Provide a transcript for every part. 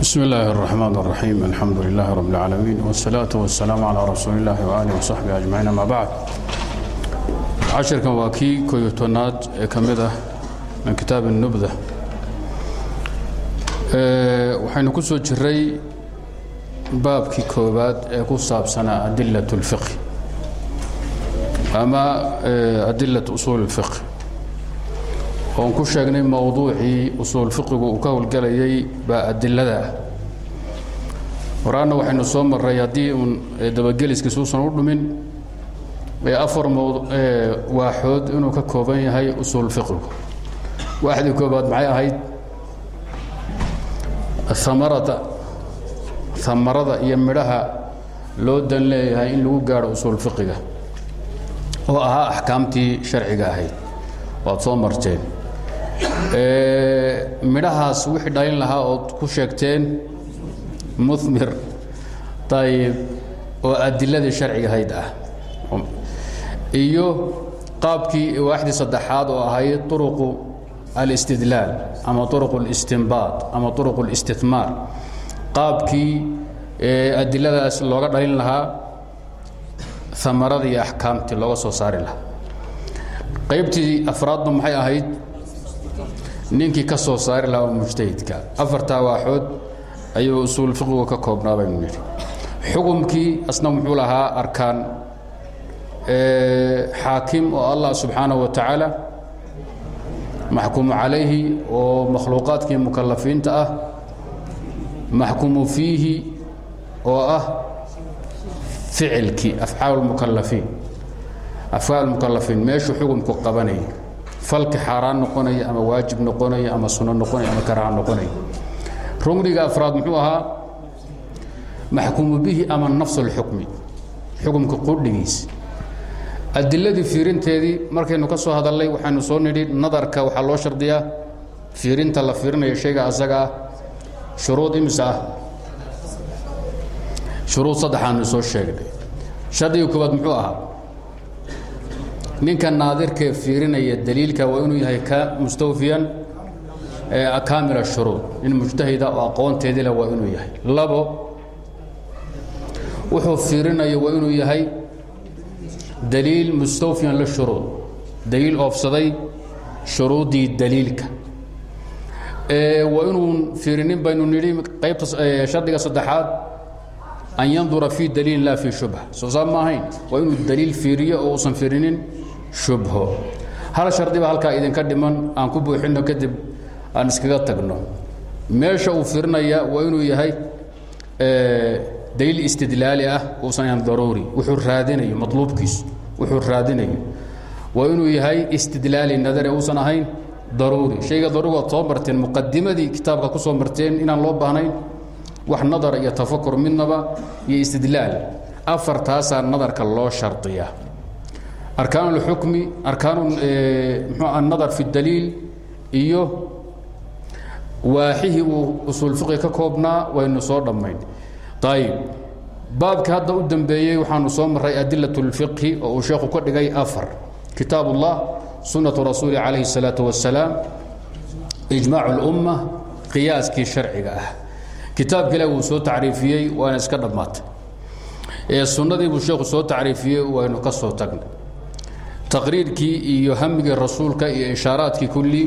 bsm اllahi الرحmn الرaxيim alxamdu لlah rb اlcaalamiin wالsalaaة wالsalaam عlى rasuuli اllahi وalih وصaxbi aجmaciin ama bacd cashirkan waa kii koyo tobnaad ee ka mid ah min kitaab الnubda waxaynu ku soo jiray baabkii koobaad ee ku saabsanaa adilaة اlfiqh ama adilaة usuul الfiqh oon ku sheegnay mowduucii usuul fiqigu uu ka howlgelayay baa adilada ah. Horaanna waxaynu soo marray haddii uun dabageliskiisa uusan u dhumin afar waaxood inuu ka kooban yahay usuul fiqigu. Waaxdii koobaad maxay ahayd? Amarada amarada iyo midhaha loo dan leeyahay in lagu gaadho usuul fiqiga oo ahaa axkaamtii sharciga ahayd. Waad soo marteen midhahaas wixii dhalin lahaa ood ku sheegteen mumir ayib oo adiladii sharciga hayd ah. Iyo qaabkii waaxdii saddexaad oo ahayd uruqu alistidlaal ama uruq اlistinbaad ama uruq اlistihmaar qaabkii adiladaas looga dhalin lahaa amaradii axkaamtii looga soo saari lahaa. Qaybtii afraaddu maxay ahayd ninkii ka soo saari lahaa mujtahidka. Afartaa waaxood ayuu usuul fiqigu ka koobnaa baynu nidhi xukumkii asna muxuu lahaa arkaan xaakim oo allah subxaanaه wa tacaala maxkumu calayhi oo makhluuqaadkii mukalafiinta ah maxkumu fiihi oo ah ficilkii afcaal mukalafiin meeshuu xukumku qabanaya falki xaaraan noqonaya ama waajib noqonaya ama suno noqonaya ama karaan noqonaya. Rugniga afraad muxuu ahaa maxkumu bihi ama nafs اlxukmi xukumka qudhigiis. Adiladii fiirinteedii markaynu ka soo hadalnay waxaynu soo nidhi nadarka waxaa loo shardiyaa fiirinta la fiirinaya shayga asaga ah shuruud imise ah. Shuruud saddexaanu soo sheegnay. Shardiga koowaad muxuu ahaa ninka naadirkee fiirinaya daliilka waa inuu yahay ka mustawfiyan kaamil shuruud. Nin mujtahida oo aqoonteedii leh waa inuu yahay. Labo wuxuu fiirinaya waa inuu yahay daliil mustawfiyan lishuruud daliil oofsaday shuruuddii daliilka. Waa inuun fiirinin baynu nidhi qaybta shardiga saddexaad an yandura fii daliilin laa fii shubha. Soo saab ma ahayn waa inuu daliil fiiriyo oo uusan fiirinin shubho. Hal shardi ba halkaa idinka dhiman aan ku buuxinno kadib aan iskaga tagno. Meesha uu fiirinaya waa inuu yahay daliil istidlaali ah uusan ahan daruuri. Wuxuu raadinayo maluubkiisu wuxuu raadinayo. Waa inuu yahay istidlaali nadare uusan ahayn daruuri. Shayga daruuriga ad soo marteen muqadimadii kitaabka ku soo marteen inaan loo baahnayn wax nadar iyo tafakur midnaba iyo istidlaal. Afartaasaa nadarka loo shardiya arkaan اlxukmi arkaan الnadar fi اdaliil iyo waaxihii uu usuul fiqi ka koobnaa waynu soo dhammayn ayib baabka hadda u dambeeyey waxaanu soo maray adilaة اlfiqhi oo uu sheekhu ka dhigay afar kitaab اllah sunaةu rasuuli calayhi الsalaaةu wasalaam ijmaac اlumma qiyaaskii sharciga ah kitaabka ilah wuu soo tacriifiyey waana iska dhammaatay ee sunnadii buu sheekhu soo tacriifiyey waynu ka soo tagnay taqriirkii iyo hamigii rasuulka iyo ishaaraadkii kulli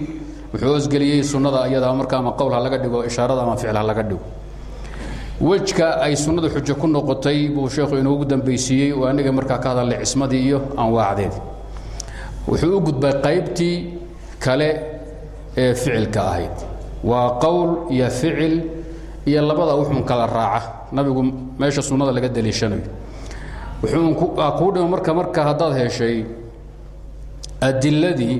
wuxuu hoosgeliyey sunnada ayada marka ama qowl laga dhigo ishaarada ama ficil laga dhigo. Wejka ay sunnadu xujo ku noqotay buu sheekhu inoogu dambaysiiyey oo aniga markaa ka hadalay cismadii iyo anwaacdeedi wuxuu u gudbay qaybtii kale ee ficilka ahayd. Waa qowl iyo ficil iyo labada wuxuun kala raaca. Nabigu meesha sunnada laga daliishanayo wuxuun kuu dhima marka marka haddaad heshay adiladii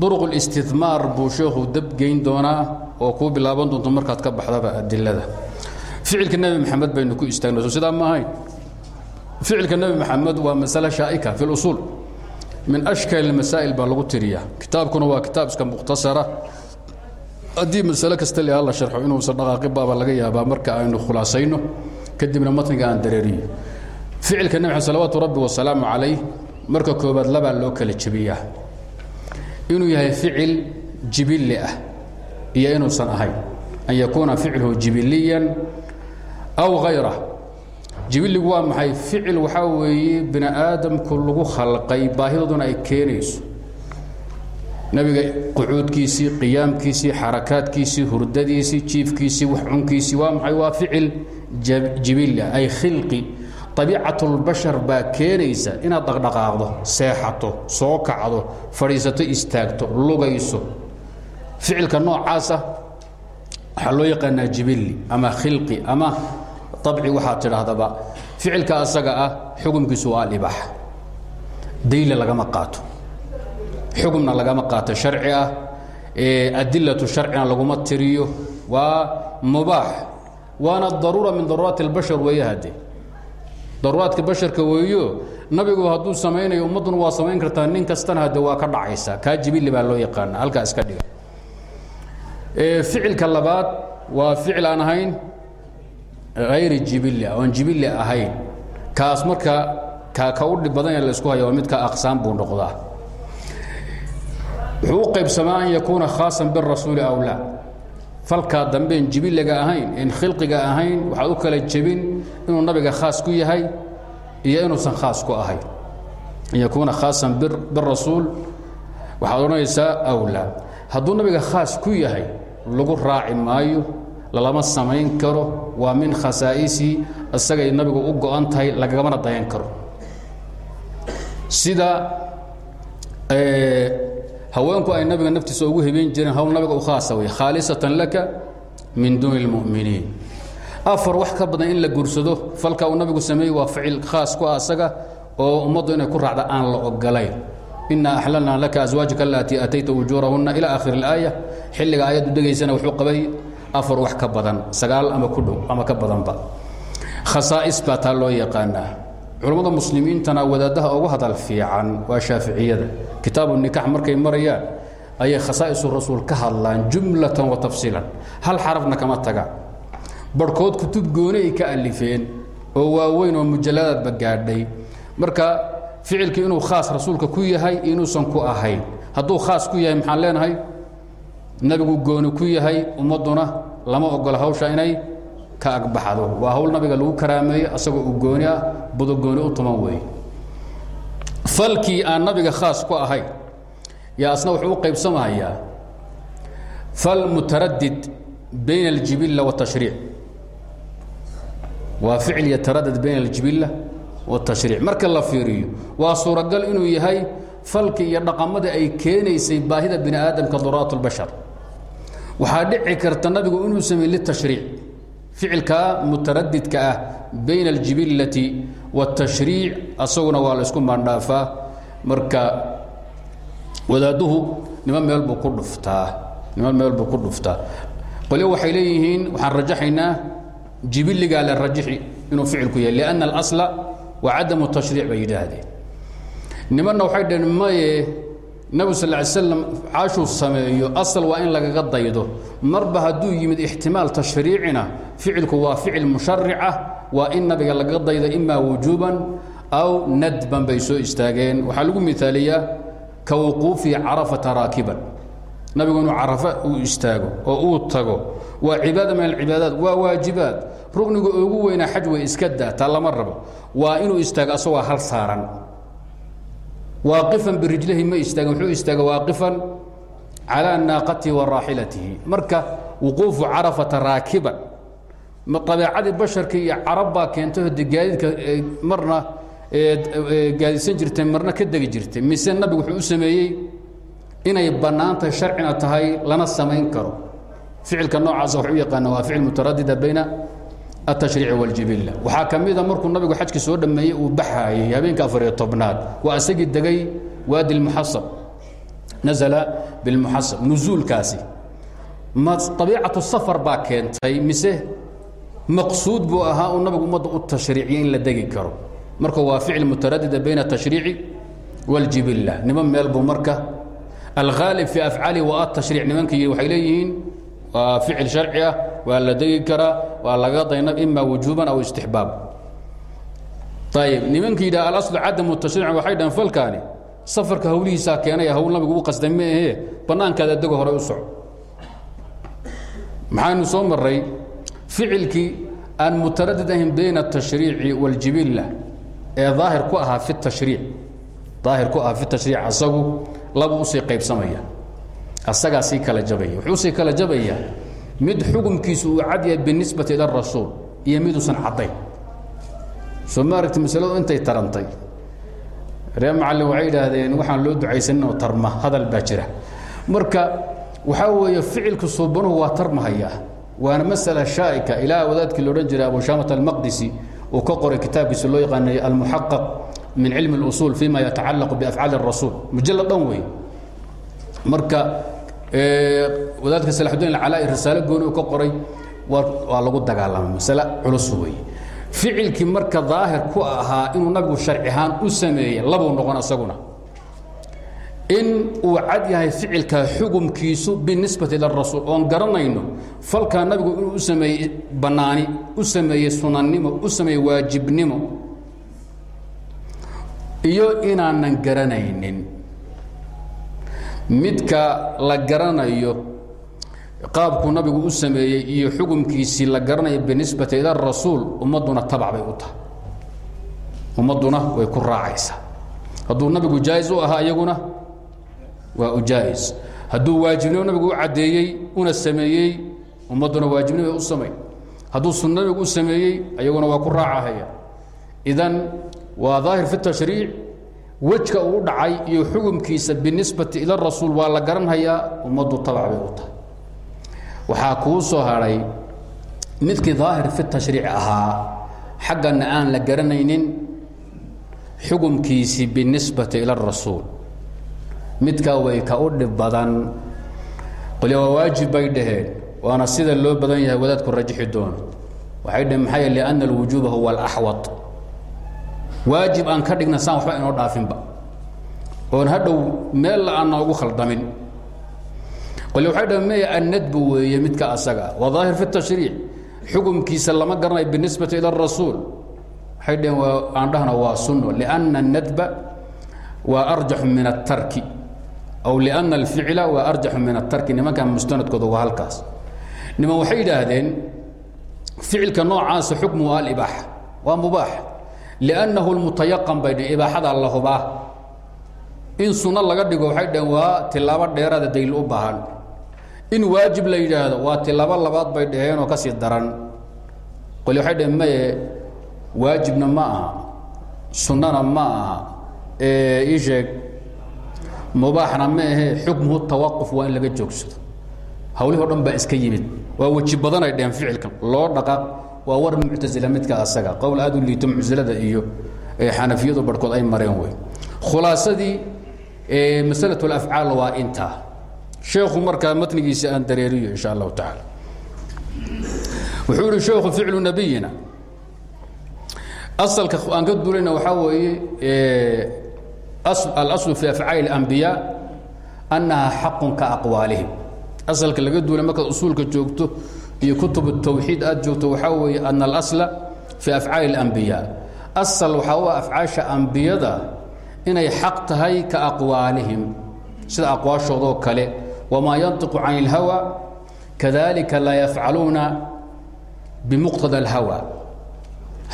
duruq اlistihmaar buu sheekhu dabgeyn doonaa oo kuu bilaaban doonto markaad ka baxdaba adilada ficilka nebi maxamed baynu ku istaagna so sidaa ma ahayn ficilka nebi maxamed waa masale shaa'ika fi اlusuul min ashkal اmasaa'il baa lagu tiriyaa kitaabkuna waa kitaab iska mukhtasara haddii masale kasta le la sharxo inuusan dhaqaaqi baaba laga yaabaa marka aynu khulaasayno kadibna matniga aan dareeriyo ficilka nebi xamed salawaatu rabbi wasalaamu calayh marka koobaad labaa loo kala jebiyaa. Inuu yahay ficil jibilli ah iyo inuusan ahayn. An yakuuna ficluhu jibiliyan aw hayrah jibiligu waa maxay? Ficil waxaa weeye bini aadamku lagu khalqay baahidooduna ay keenayso. Nabiga qucuudkiisii qiyaamkiisii xarakaadkiisii hurdadiisii jiifkiisii wax cunkiisii waa maxay? Waa ficil jibila ay khilqi abiicatulbashar baa keenaysa inaad dhaqdhaqaaqdo seexato soo kacdo fadhiisato istaagto lugayso. Ficilka noocaasa waxaa loo yaqaanaa jibili ama khilqi ama abci waxaad tidhaahdaba. Ficilka asaga ah xukumkiisu waa alibaax dayle lagama qaato. Xukumna lagama qaato. Sharci ah adilatu sharcina laguma tiriyo waa mubaax. Waana daruura min daruuraati اlbashar weeye hade daruuraadka basharka weeyo nabigu hadduu samaynayo ummadduna waa samayn kartaa nin kastana hade waa ka dhacaysa. Kaa jibili baa loo yaqaana halkaa iska dhiga. Ficilka labaad waa ficil aan ahayn hayri jibili oon jibili ahayn. Kaas marka ka ka u dhib badan ee la isku haya waa midka aqsaan buu noqdaa. Wuxuu u qaybsamaa an yakuuna khaasan birasuuli aw falkaa dambeyn jibiliga ahayn en khilqiga ahayn waxaad u kala jebin inuu nabiga khaas ku yahay iyo inuusan khaas ku ahayn an yakuuna khaasan birasuul waxaad odhanaysaa aw laa hadduu nabiga khaas ku yahay lagu raaci maayo lalama samayn karo waa min khasaa'isii isagay nabigu u go-an tahay lagagamana dayan karo. Sida haweenku ay nabiga naftiisa ugu hebeen jireen hawl nabiga u khaasa wey khaalisatan laka min duuni اlmu'miniin afar wax ka badan in la guursado falka uu nabigu sameeyey waa ficil khaas ku ah asaga oo ummaddu inay ku raacda aan la ogolayn ina axlalna laka aswaajika alatii aatayta ujuurahunna ila akhir اlaaya xilliga aayaddu degaysana wuxuu qabay afar wax ka badan sagaal ama ku dhow ama ka badanba. Khasaa'is baa taa loo yaqaanaa culammada muslimiintana wadaaddaha ugu hadal fiican waa shaaficiyada. Kitaabu nikax markay marayaan ayay khasaa'isu rasuul ka hadlaan jumlatan wa tafsiilan. Hal xarafna kama tagaan barhkood kutub gooni ay ka alifeen oo waaweyn oo mujalladaadba gaadhay. Marka ficilkii inuu khaas rasuulka ku yahay inuusan ku ahayn. Hadduu khaas ku yahay maxaan leenahay? Nabigu gooni ku yahay ummadduna lama ogola hawsha inay ka agbaxdo. Waa hawl nabiga lagu karaameeyo asagoo uu gooni ah budo gooni u tuman weeye falkii aan nabiga khaas ku ahayn yaa asna wuxuu u qaybsamahayaa fal mutaradid bayna aljibilla waatashriic waa ficil yataradad bayna aljibilla waatashriic marka la fiiriyo waa suuragal inuu yahay falki iyo dhaqamadii ay keenaysay baahida bini aadamka duraat اlbashar waxaa dhici karta nabigu inuu sameey litashriic ficilkaa mutaradidka ah bayna aljibillati waاtashriic asaguna waa la isku maandhaafaa marka wadaadduhu niman meel buu ku dhuftaa niman meel buu ku dhuftaa. Qolyo waxay leeyihiin waxaan rajaxaynaa jibiligaa la rajixi inuu ficilku yahay lianna alasla waa cadamu tashriic bay yidhaahdeen. Nimanna waxay dhaheen maye nebigu sal ly slam caashuu sameeyo asal waa in lagaga daydo. Marba hadduu yimid ixtimaal tashriicina ficilku waa ficil musharica waa in nabiga lagaga daydo imaa wujuuban aw nadban bay soo istaageen. Waxaa lagu miaaliyaa ka wuquufii carafata raakiban. Nabigu inuu carafa uu istaago oo uu tago. Waa cibaada min alcibaadaat waa waajibaad rugniga ugu weynaa xaj way iska daa taa lama rabo. Waa inuu istaago asagoo hal saaran waaqifan birijlahi ma istaagin wuxuu istaaga waaqifan calaa naaqatihi wa marka wuquufu carafata raakiban abeecadii basharka iyo carab baa keentay hode gaadiidka marna gaadiidsan jirtay marna ka degi jirtay. Mise nabigu wuxuu u sameeyey inay bannaantahay sharcina tahay lana samayn karo. Ficilka noocaasa waxu u yaqaana waa ficil mutaradida bayna التشhريiع والجibila waxaa ka mida markuu nabigu xajki soo dhameeyey uu baxaayey habeenka afariyo tobnaad waa isagii degay waadi الmuxasab nazla biاlmuxasab nuزuulkaasi ma طabiicaةu safar baa keentay mise maqsuud buu ahaa uu nabigu ummadda u tashriiciye in la degi karo marka waa ficil mutaradida bayna التashriici والjibila niman meel buu marka alghaalib fii afcaalihi wa atashriic nimankii waxay leeyihiin waa ficil sharci ah waa la degi karaa waa laga dayna ima wujuuban aw istixbaab. Ayb nimankii yidhaha alaslu cadamu tashriic waxay dhahen falkaani safarka hawlihiisaa keenay hawl nabigu u qasday meehe bannaankaada dego hore u soco. Maxaynu soo maray ficilkii aan mutaradid ahayn bayna atashriici waاljibilla ee daahir ku ahaa fi tashriic. Daahir ku ahaa fi tashriic asagu labuu u sii qaybsamaya. Asagaasii kala jabaya wuxuu u sii kala jabaya mid xukumkiisu uu cad yahay binisbati ila rasuul iyo miduusan caddayn soo ma aragti masaladu intay tarantay ree macallin waxay idhaahdeen waxaan loo ducaysaninoo tarma hadal baa jira marka waxaa weeye ficilka suubanuhu waa tarmahayaa waana masala shaa'ika ilaa wadaadkii la odhan jiray abu shaamat almaqdisi uu ka qoray kitaabkiisa loo yaqaanay almuxaqaq min cilmi اlusuul fima yatacalaqu biafcaali الrasuul mujallad dhan wey marka wadaadka salaxudiin alcalaa'i risaalo gooni uu ka qoray waa lagu dagaalamay masale culus wey ficilkii marka daahir ku ahaa inuu nabigu sharci ahaan u sameeyey labuu noqon asaguna. In uu cad yahay ficilka xukumkiisu binisbati ila rasuul oon garanayno falkaa nabigu inuu u sameeyey bannaani u sameeyey sunannimo u sameeyey waajibnimo iyo inaanan garanaynin midka la garanayo qaabkuu nabigu u sameeyey iyo xukumkiisii la garanayo binisbati ila rasuul ummadduna tabac bay u tahay. Ummadduna way ku raacaysaa. Hadduu nabigu jaais u ahaa iyaguna waa u jaais hadduu waajibnimo nabigu u caddeeyey una sameeyey ummadduna waajibnimo u samayn hadduu sunno nabigu u sameeyey ayaguna waa ku raacahaya. Idan waa daahir fi tashriic wejka uu dhacay iyo xukumkiisa binisbati ila rasuul waa la garanhayaa ummaddu tabac bay u tahay. Waxaa kuu soo hadhay midkii daahir fi tashriic ahaa xaggana aan la garanaynin xukumkiisii binisbati ila rasuul. Midkaa way ka u dhib badan. Qolya waa waajib bay dhaheen waana sida loo badan yahay wadaadku rajixi doono waxay dhaheen maxaa yeel lianna alwujuuba huwa alaxwad waajib aan ka dhigna saan waxba inoo dhaafinba. Oon hadhow meel la aan noogu khaldamin. Qole waxay dhahen maya annadbu weeye midka asaga. Waa fi tashriic. Xukumkiisa lama garanayo binisbati ila rasuul. Waxay dhaheen aan dhahna waa sunno. Lianna annadba waa arjaxu min atarki aw lianna alficla waa arjaxu min atarki nimankan mustanadkooda waa halkaas. Niman waxay yidhaahdeen ficilka noocaasa xukmuhu alibaaxa waa mubaax liannahu lmutayaqan bay dheen ibaaxada la hubaa in sunno laga waxay dhaheen waa tilaabo dheeraada dayl u baahan in waajib la yidhaahdo waa tilaabo labaad bay dhaheenoo ka sii daran qole waxay dhaheen maye waajibna ma sunnana ma aha ii sheeg ma ahe xukmuhu tawaquf laga joogsado hawlihii o dhan iska yimid waa weji badanay dheheen ficilkan loo dhaqaaq waa war muctasila midka asaga qowl aad u liito muctasilada iyo xanafiyadu barhkood ay mareen wey khulaasadii maslaة اafcaal waa intaa sheekhu markaa matnigiisa aan dareeriyo insha allahu taala wuxuu ihi sheekhu ficlu nabiyina asalka aan ka dulayna waxaa weeye alaslu fi afcaali اlanbiyaa annaha xaqun ka aqwaalihim asalka laga duulay markaad usuulka joogto iyo kutub tawxiid aad joogto waxaa weeye ana alasla fi afcaali اlanbiyaa asal waxaa u afcaasha ambiyada inay xaq tahay ka aqwaalihim sida aqwaashoodoo kale wamaa yantiqu can اlhawa kadalika laa yafcaluuna bimuqtada اlhawa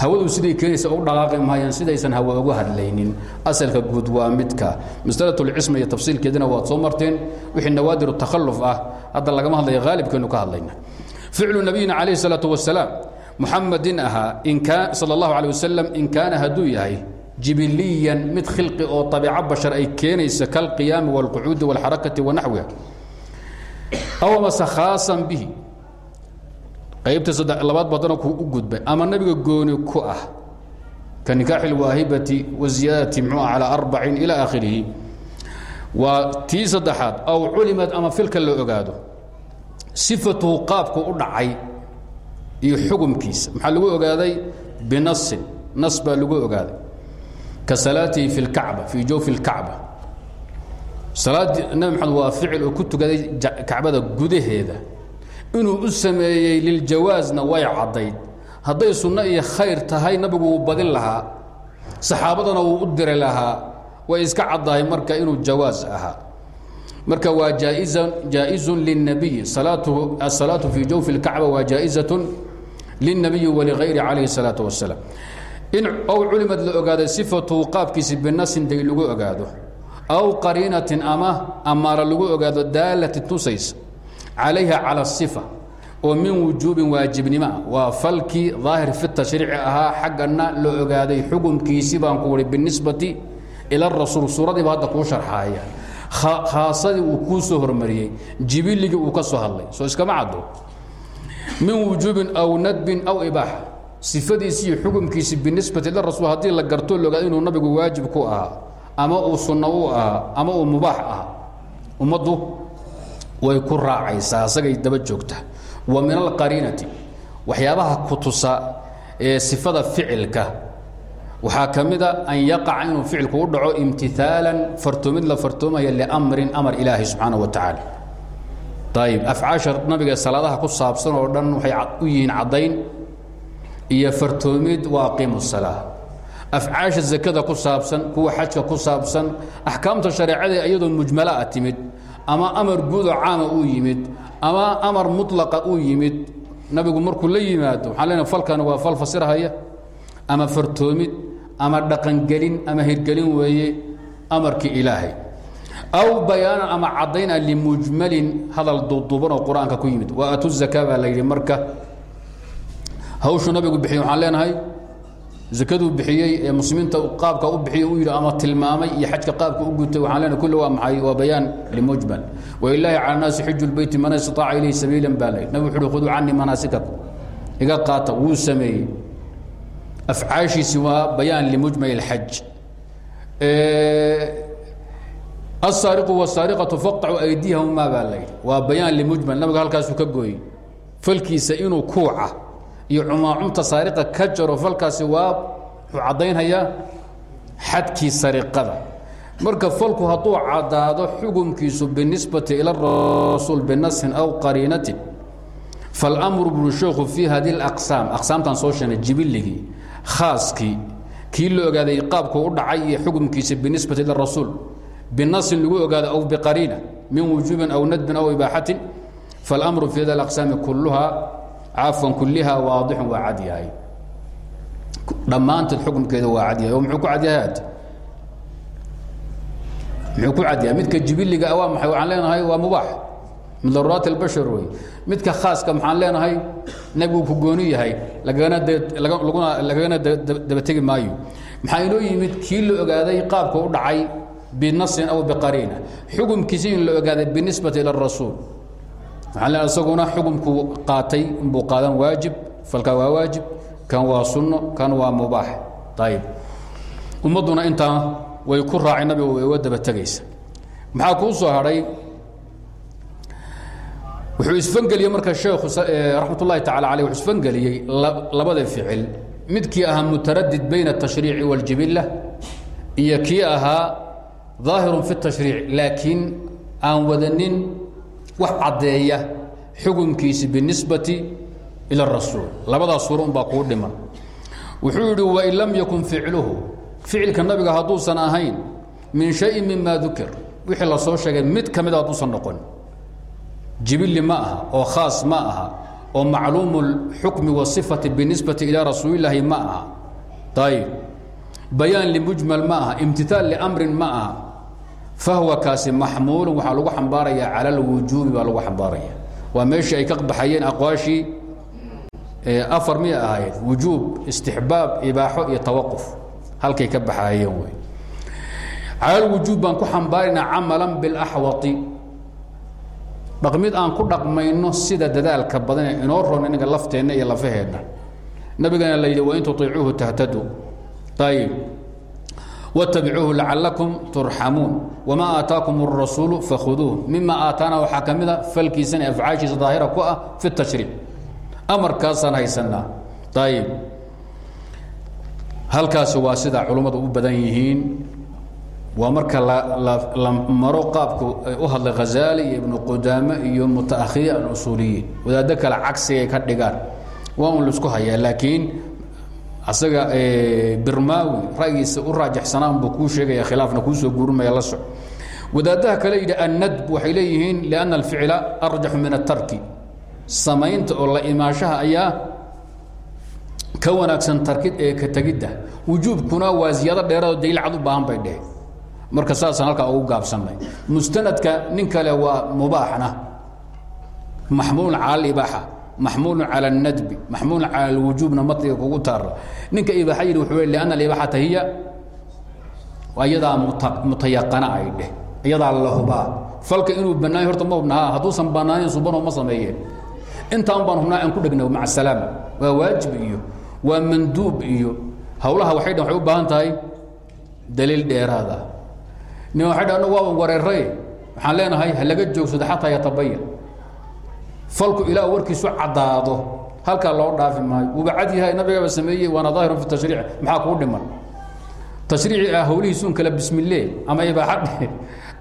hawadu siday keenaysa u dhaqaaqi maayaan sidaysan hawa uga hadlaynin asalka guud waa midka masalaة اlcisma iyo tafsiilkeedina waad soo marteen wixii nawaadir takhaluf ah hadda lagama hadlaya haalibkeenu ka hadlayna ficlu nabiyina calayh الsalaaة wasalaam muxamadin ahaa sal اllahu alيه wasalam in kaana hadduu yahay jibiliyan mid khilqi oo abiico bashar ay keenaysa kalqiyaami wاlqucuudi wاlxarakati wanaxwiha aw mase khaasan bihi qaybta labaad badana ku u gudbay ama nabiga gooni ku ah ka nikaaxi اlwaahibati waziyaadati mxuua calى arbacin ilى aakhirihi waa tii saddexaad aw culimad ama filka la ogaado sifatuhu qaabku u dhacay iyo xukumkiisa. Maxaa lagu ogaaday? Binasin nas baa lagu ogaaday. Ka salaatihi fi اlkacba fii jawfi اlkacba salaaddii nabi maxamed waa ku tukaday kacbada gudaheeda. Inuu u sameeyey liljawaasna way caddayd. Hadday sunno iyo khayr tahay nabigu wuu badin lahaa. Saxaabadana wuu u diri lahaa. Way iska caddahay marka inuu jawaas ahaa marka waa jaaئizu lلnabiy الsalaaةu fii jawfi اlkacba waa jaaئizaة lلnabiyi waligayri calayhi الsalaaة wasalam in ow culimad la ogaada sifatu qaabkiisi binasin day lagu ogaado aw qariinatin ama amaara lagu ogaado daalati tusaysa calayha calى الصifa oo min wujuubin waajibnimoa waa falkii daahir fi tashriici ahaa xaggana la ogaaday xukunkiisi baan ku wari binisbati ila rasuul suuradiiba hadda kuu sharxaaya khaasadii uu kuu soo hormariyey jibiligii uu ka soo hadlay. Soo iskama caddo. Min wujuubin aw nadbin aw ibaaxa. Sifadiisi iyo xukunkiisi binisbati ila rasuul haddii la garto la ogaado inuu nabigu waajib ku ahaa ama uu sunno u ahaa ama uu mubaax ahaa ummaddu way ku raacaysaa asagay daba joogta wa min alqariinati waxyaabaha ku tusa ee sifada ficilka waxaa ka mida an yaqaca inuu ficilku u dhaco imtiaalan fartoomid la fartoomaya liamrin amar ilaahi subxaana wa tacaala. Ayib afcaasha nabiga salaadaha ku saabsan oo dhan waxay u yihiin caddayn iyo fartoomid wa aqiimu salaa afcaasha zakada ku saabsan kuwa xajka ku saabsan axkaamta shareecada iyadoo mujmalaa timid ama amar guudoo caama uu yimid ama amar mulaqa uu yimid nabigu markuu la yimaado waxaan leenahay falkan waa fal fasirhaya ama fartoomid ama dhaqangelin ama hirgelin weeye amarkii ilaahay. Aw bayaanan ama caddayna limujmalin hadal duuduuban oo qur'aanka ku yimid. Wa atu zaka baa la yidhi marka hawshuu nabigu bixiyey waxaan leenahay zakaduu bixiyey ee muslimiinta qaabka u bixiyey u yidhi ama tilmaamay iyo xajka qaabka u gutay waxaan leenahay kulli waa maxay? Waa bayaan limujmal. Walilaahi cala naasi xiju lbeyti man istataaca ilayhi sabiilan baa layidhi nabigu wuxuuhi khuduu canii manaasikakum. Iga qaata wuu sameeyey afcaashiisi waa bayaan limujmal اlxaj aلsaariqu wالsaariqatu faqطacuu aydiyahuma baa layidhi waa bayaan limujmal nabiga halkaasuu ka gooyey falkiisa inuu kuuca iyo cumaacumta saariqa ka jaro falkaasi waa wuxuu caddaynhayaa xadkii sariqada marka falku hadduu caddaado xukunkiisu binisbati ila rasuul binasin aw qariinatin falmru bnu sheekhu fii hadi اlaqsaam aqsaamtan soo sheegnay jibiligii khaaskii kii la ogaaday qaabku u dhacay iyo xukunkiisa binisbati ila rasuul binasin lagu ogaado aw biqariina min wujuubin aw nadbin aw ibaaxatin falmru fii hada اlaqsaami kulluhaa cafwan kulliha waadixun waa cad yahay. Dhammaanteed waa cad yahay oo muxuu ku cad yahay muxuu ku cad yahay? Midka jibiliga waa maxay? Waxaan leenahay waa mubaax min daruuraat اlbashar wey midka khaaska maxaan leenahay nebigu ku gooni yahay lagana dabategi maayo. Maxaa inoo yimid kii la ogaaday qaabka u dhacay binasin aw biqariina. Xukumkiisi in la ogaaday binisbati ila rasuul. Maxaan leenahay isaguna xukumku qaatay inbuu qaadan waajib falkan waa waajib kan waa sunno kan waa mubaax. Ayib ummadduna intaa way ku raacay nabiga way uga dabategaysa maxaa kuu soo hadhay wuxuu isfangeliyey marka sheekhu raxmat ullahi tacala aleyh wuxuu isfangeliyey labada ficil midkii ahaa mutaradid bayna الtashriici wاljibila iyo kii ahaa ظaahirun fi الtashriic laakiin aan wadanin wax caddeeya xukunkiisi binisbati ila الrasuul labadaas suuro un baa kuu dhiman wuxuu yidhi wain lam yakun ficluhu ficilka nabiga hadduusan ahayn min shayin mima dukir wixii la soo sheegay mid ka mida hadduusan noqon jibili ma aha oo khaas ma aha oo macluumu اlxukmi waصifati binisbati ila rasuulilaahi ma aha ayib bayaan limujmal ma aha imtitaal liamrin ma aha fahwa kaasi maxmuulu waxaa lagu xambaaraya cala اlwujuubi baa lagu xambaaraya waa meeshii ay ka baxayeen aqwaashii afar miyay ahaayeen wujuub istixbaab ibaaxo iyo tawaquf halkay ka baxaayeen wey cala lwujuub baan ku xambaaraynaa camala biاlaxwai dhaqmid aan ku dhaqmayno sida dadaalka badan ee inoo ron inaga lafteenna iyo lafaheenna nabigana la yidhi wain tuiicuuhu tahtaduu ayib wاtabicuuhu lacalakum turxamuun wma aataakum الrasuulu fakhuduuh mima aataana waxaa ka mida falkiisana afcaashiisa daahira ku ah fi الtashriic amarkaasaan haysanaa ayib halkaasi waa sida culummadu u badan yihiin waa marka la maro qaabku u hadlay hazaali iyo ibnu qudaame iyo mutaahiriin alusuuliyiin wadaado kale cagsigay ka dhigaan. Waa un la isku hayaa laakiin asaga birmaawi ra'yigiisa u raajaxsanaan buu kuu sheegaya khilaafna kuusoo guurinmaya la soc wadaadaha kale yidhi annadb waxay leeyihiin lianna alficla arjaxu min atarki samaynta oo la imaashaha ayaa ka wanaagsan tarkid ee ka tegidda. Wujuubkuna waa ziyaado dheerado daliil cad u baahan bay dheh marka saasaan halkaa ugu gaabsannay mustanadka nin kale waa mubaaxna. Maxmuulun cala alibaaxa. Maxmuulun cala alnadbi maxmuulun cala alwujuubna matliga kugu taara ninka ibaaxa yidhi wuxuu le lianna alibaaxata hiya iyadaa mutayaqana ay dheh. Iyadaa la hubaa. Falka inuu bannaany horta ma hubnaha hadduusan bannaanin subanoo ma sameeyeen. Intaan baan hubnaa aan ku dhegna maca salaama waa waajib iyo waa manduub iyo hawlaha waxay dhan waxay u baahan tahay daliil dheeraada nin waxay dhan waaban wareeray. Waxaan leenahay ha laga joogsado xataa yatabayan falku ilaa warkiisu caddaado. Halkaa loo dhaafi maayo. Wuuba cad yahay nabigaba sameeyey waana daahirun fi tashriic maxaa kuu dhiman? Tashriici ah hawlihiisuun kale bismillah ama ibaaxa dhe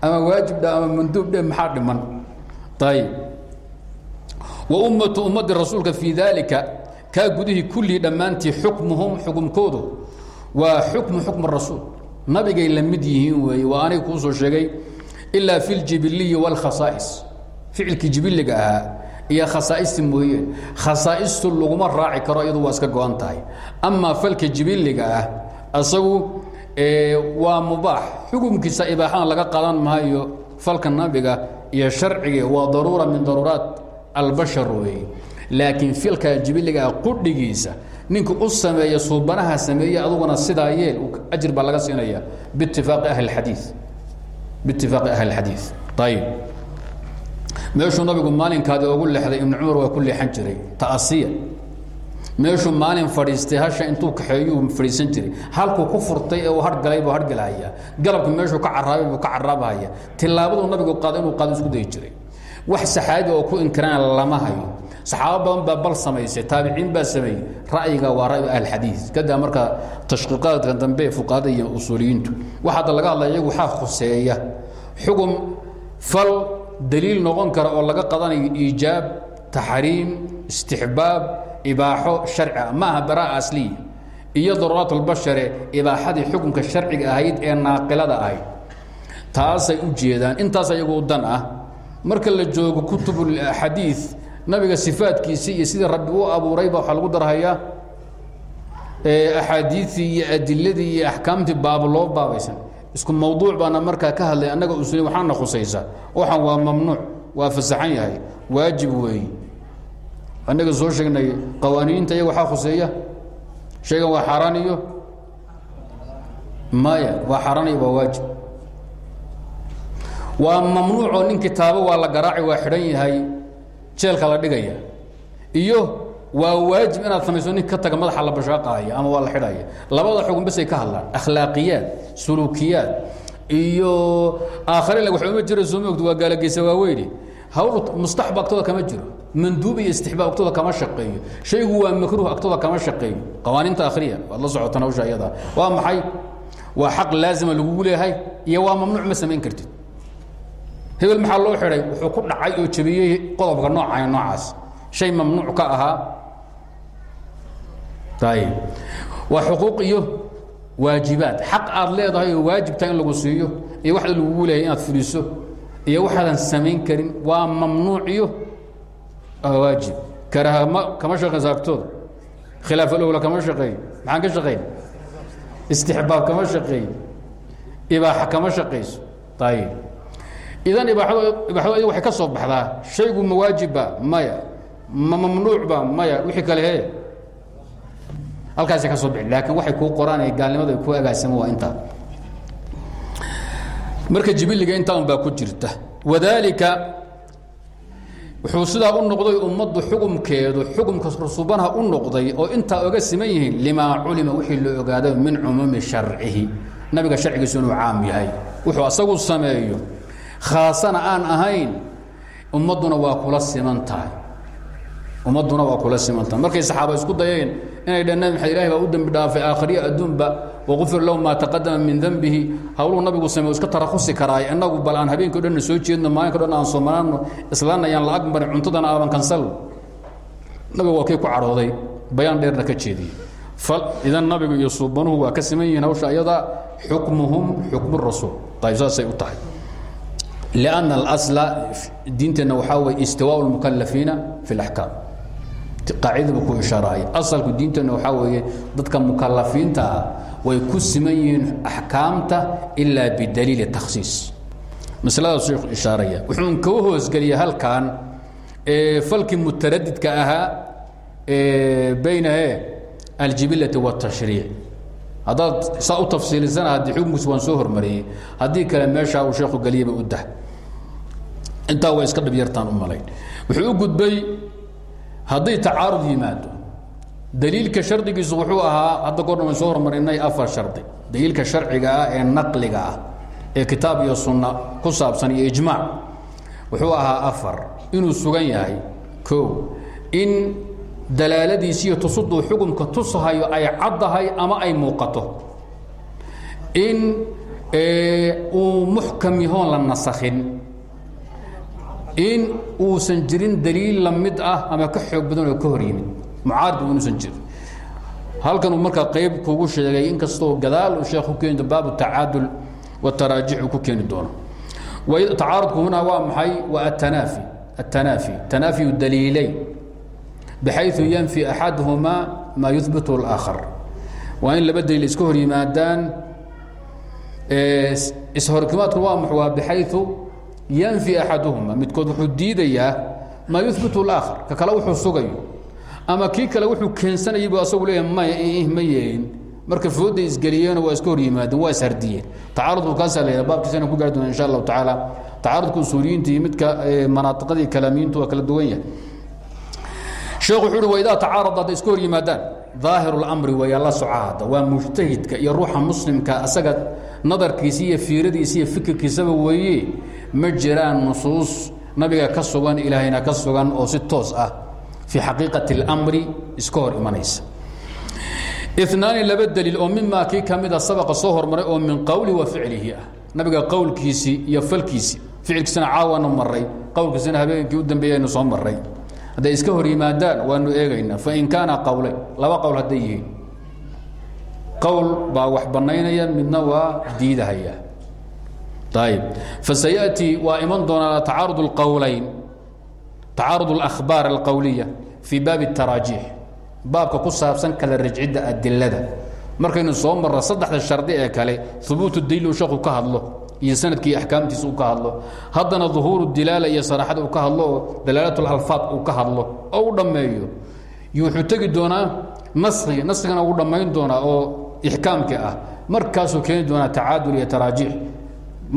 ama waajib dhe ama manduub dhe maxaa dhiman? Ayib wa ummatu ummaddi rasuulka fii daalika kaa gudihii kullii dhammaantii xukmuhum xukumkoodu waa xukmu xukm rasuul nabigay la mid yihiin weeye waa aniga kuu soo sheegay ilaa fi ljibiliyi wاlkhasaa'is ficilkii jibiliga ahaa iyo khasaa'isti mooye. Khasaa'istu laguma raaci karo iyadu waa iska go-an tahay. Amaa falka jibiliga ah asagu waa mubaax. Xukumkiisa ibaaxana laga qadan maayo falka nabiga iyo sharciga waa daruura min daruuraat albashar weeye laakiin filka jibiligaa qudhigiisa ninka u sameeya suubanaha sameeye aduguna sidaa yeel ajir baa laga siinaya biitifaaqi ahli اxadii biitifaaqi ahli اxadiid ayib meeshuu nabigu maalinkaadi ogu lexday ibnu cumar waa ku leexan jiray. Ta'asiya. Meeshuu maalin fadhiistay hasha intuu kaxeeyuu fadhiisan jiray. Halkuu ku furtay ee uu hargalay buu hargalahaya galabka meeshuu ka caraabay buu ka caraabahaya tillaabaduu nabigu qaado inuu qaado isku dayi jiray. Wax saxaabi oo ku inkirana lama hayo saxaabo baa bal samaysay taabiciin baa sameeyey. Ra'yiga waa ra'yu ahlxadiid kadaa marka tashqiiqaadka dambe fuqahada iyo usuuliyiintu waxa hadda laga hadlaya iyagu waxaa khuseeya. Xugum fal daliil noqon kara oo laga qadanayo iijaab taxriim istixbaab ibaaxo sharci. Ah ma aha baraa asliya iyo daruuraat اlbashare ibaaxadii xukunka sharciga ahayd ee naaqilada ahayd. Taasay u jeedaan. Intaas ayagu dan ah. Marka la joogo kutub xadiid nabiga sifaadkiisii iyo sidii rabbi u abuurayba waxaa lagu darhayaa axaadiiii iyo adiladii iyo axkaamtii baaba loo baabaysan isku mawduuc baana markaa ka hadlay annaga usul waxaana khusaysa waxaan waa mamnuuc waa fasaxan yahay waajib weeye annaga soo sheegnay qawaaniinta iyaga waxaa khuseeya? Shaygan waa xaaraan iyo? Maya waa xaaraan iyo waa waajib. Waa mamnuucoo nin kitaabo waa la garaaci waa xidhan yahay jeelka la dhigaya. Iyo waa waajib inaad samayso nin ka taga madaxa la bashaaqaaya ama waa la xidhaya labada xugun basay ka hadlaan. Akhlaaqiyaad suluukiyaad iyo aakhare lag waxba ma jira soo moogto waa gaalageysa waaweyne hawl mustaxba agtooda kama jiro. Manduub iyo istixbaab agtooda kama shaqeeyo. Shaygu waa makruuh agtooda kama shaqeeyo. Qawaaniinta akhriya waad la socotaan hawsha iyada. Waa maxay? Waa xaq laazima lagugu leeyahay iyo waa mamnuuc ma samayn kartid hebel maxaa loo xidhay? Wuxuu ku dhacay oo jabiyey qodobka noocayo noocaas. Shay mamnuuc ka ahaa. Ayb waa xuquuq iyo waajibaad. Xaq aad leedahay oo waajibtaa in lagu siiyo iyo waxda lagugu leeyahay inaad fuliso iyo waxaadan samayn karin. Waa mamnuuc iyo waajib. Karaha ma kama shaqeysa agtooda khilaaf alowla kama shaqeeyo maxaan ka shaqeyn? Istixbaab kama shaqeeyo ibaaxa kama shaqayso ayib idan iyada waxay ka soo baxdaa. Shaygu ma waajibba maya. Ma mamnuucba maya. Wixii kale he. Halkaasay ka soo bixi. Laakiin waxay kuu qoraan ee gaalnimada ay kuu agaasamo waa intaa. Marka jibiliga intaa un baa ku jirta. Wadaalika wuxuu sidaa u noqday ummaddu xukumkeedu xukumka rusubanaha u noqday oo intaa oga siman yihiin limaa culima wixii la ogaaday min cumuumi sharcihi. Nabiga sharcigiisu inuu caam yahay. Wuxuu asagu sameeyo khaasana aan ahayn ummadduna waa kula siman tahay. Ummadduna waa kula siman tahay. Markay saxaaba isku dayeen inay dhaheen nabi maxamed baa u dembi dhaafay aakhiriya adduunba waqufir lahu maa taqadama min dembihi hawluhu nabigu sameey iska tarakusi karaay innagu bal aan habeenkii o dhanna soo jeedno maalinka o dhan aan soomanaano islaanna ayaan la agmarin aaban kansal nabigu waa kii ku cadhooday. Bayaan dheerna ka jeediyey. Idan nabigu iyo suubanuhu waa ka siman yihiin hawsha ayada xukmuhum xukmu rasuul. Ayb saasay u tahay lianna alasla diinteenna waxaa weye istiwaa lmukalafiina fi اlaxkaam qaacidaba ku ishaarahaya asalku diinteenna waxaa weeye dadka mukalafiinta ah way ku siman yihiin axkaamta ilaa bidaliili takhsiis masladaas sheekhu ishaaraya wuxuun kaga hoosgeliya halkan falkii mutaradidka ahaa bayna aljibilati wاtashriic haddaad saa u tafsiilisana haddii xukunkiis waan soo hormariyey haddii kale meeshaa uu sheekhu geliyaba u dah intaa way iska dhib yartaan u malayn wuxuu u gudbay hadday tacaarud yimaado daliilka shardigiisu wuxuu ahaa hadda goorna waan soo hormarinay afar shardi. Daliilka sharciga ah ee naqliga ah ee kitaab iyo sunna ku saabsan iyo ijmaac wuxuu ahaa afar. Inuu sugan yahay o in dalaaladiisi iyo tusuduu xukumka tusahayo ay caddahay ama ay muuqato. In uu muxkam yahoon la nasakhin in uusan jirin daliil la mid ah ama ka xoog badan oo ka hor yimid mucaarid inuusan jirin halkanuu markaa qayb kugu sheegay inkastoo gadaal uu sheekh ku keeni baabu tacaadul wataraajix uu ku keeni doono tacaarudku hunaa waa maxay waa atanaafi atanaafi tanaafiyu daliilay bxayu yanfi axaduhumaa maa yuhbit اlaakhar waa in laba daliil iska hor yimaadaan ishorkimaadku waa m waa bxayu yanfi axaduhuma midkood wuxuu diidayaa maa yuhbit اlaakhar ka kale wuxuu sugayo. Ama kii kale wuxuu keensanayay bu asagu leeya ma ma yeelin. Marka fooda isgeliyeen waa iska hor yimaadeen waa ishardiyeen tacaarudku kaasaa la baabkiisana ku gaari doona insha allahu tacaala. Tacaarudka usuuliyiinta iyo midka manaaiqadii kalaamiyiintu waa kala duwan yahay. Sheekhu wuxuu uhi waidaa tacaarada hadday iska hor yimaadaan daahiru اlamri weeya la socaada waa mujtahidka iyo ruuxa muslimka asaga nadarkiisa iyo fiiradiisa iyo fikirkiisaba weeye ma jiraan nusuus nabiga ka sugan ilaahayna ka sugan oo si toos ah fii xaqiiqati اlamri iska hor imanaysa. Inaani laba daliil oo mimaa kii ka mida sabaqa soo hormaray oo min qowli wa ficlihi ah. Nabiga qowlkiisii iyo falkiisii ficilkiisana caawana maray qowlkiisana habeenkii u dambeeyaynu soo maray hadday iska hor yimaadaan waanu eegaynaa fain kaana qowlay laba qowl hadday yihiin. Qowl baa wax bannaynaya midna waa diidahaya ayb fasayaأtii waa iman doonaa tacaarud اlqowlayn tacaarud اlأkhbaar alqowliya fii baabi الtaraajiix baabka ku saabsan kala rajcidda adilada markaynu soo marra saddexda shardi ee kale hubuutu daliil uu sheekhu ka hadlo iyo sanadkii axkaamtiisa uu ka hadlo haddana duhuuru dilaala iyo saraxada uu ka hadlo oo dalaalatlalfaad uu ka hadlo oo u dhammeeyo wuxuu tegi doonaa naskhiga naskigana uu dhammayn doonaa oo ixkaamka ah markaasuu keeni doonaa tacaadul iyo taraajiix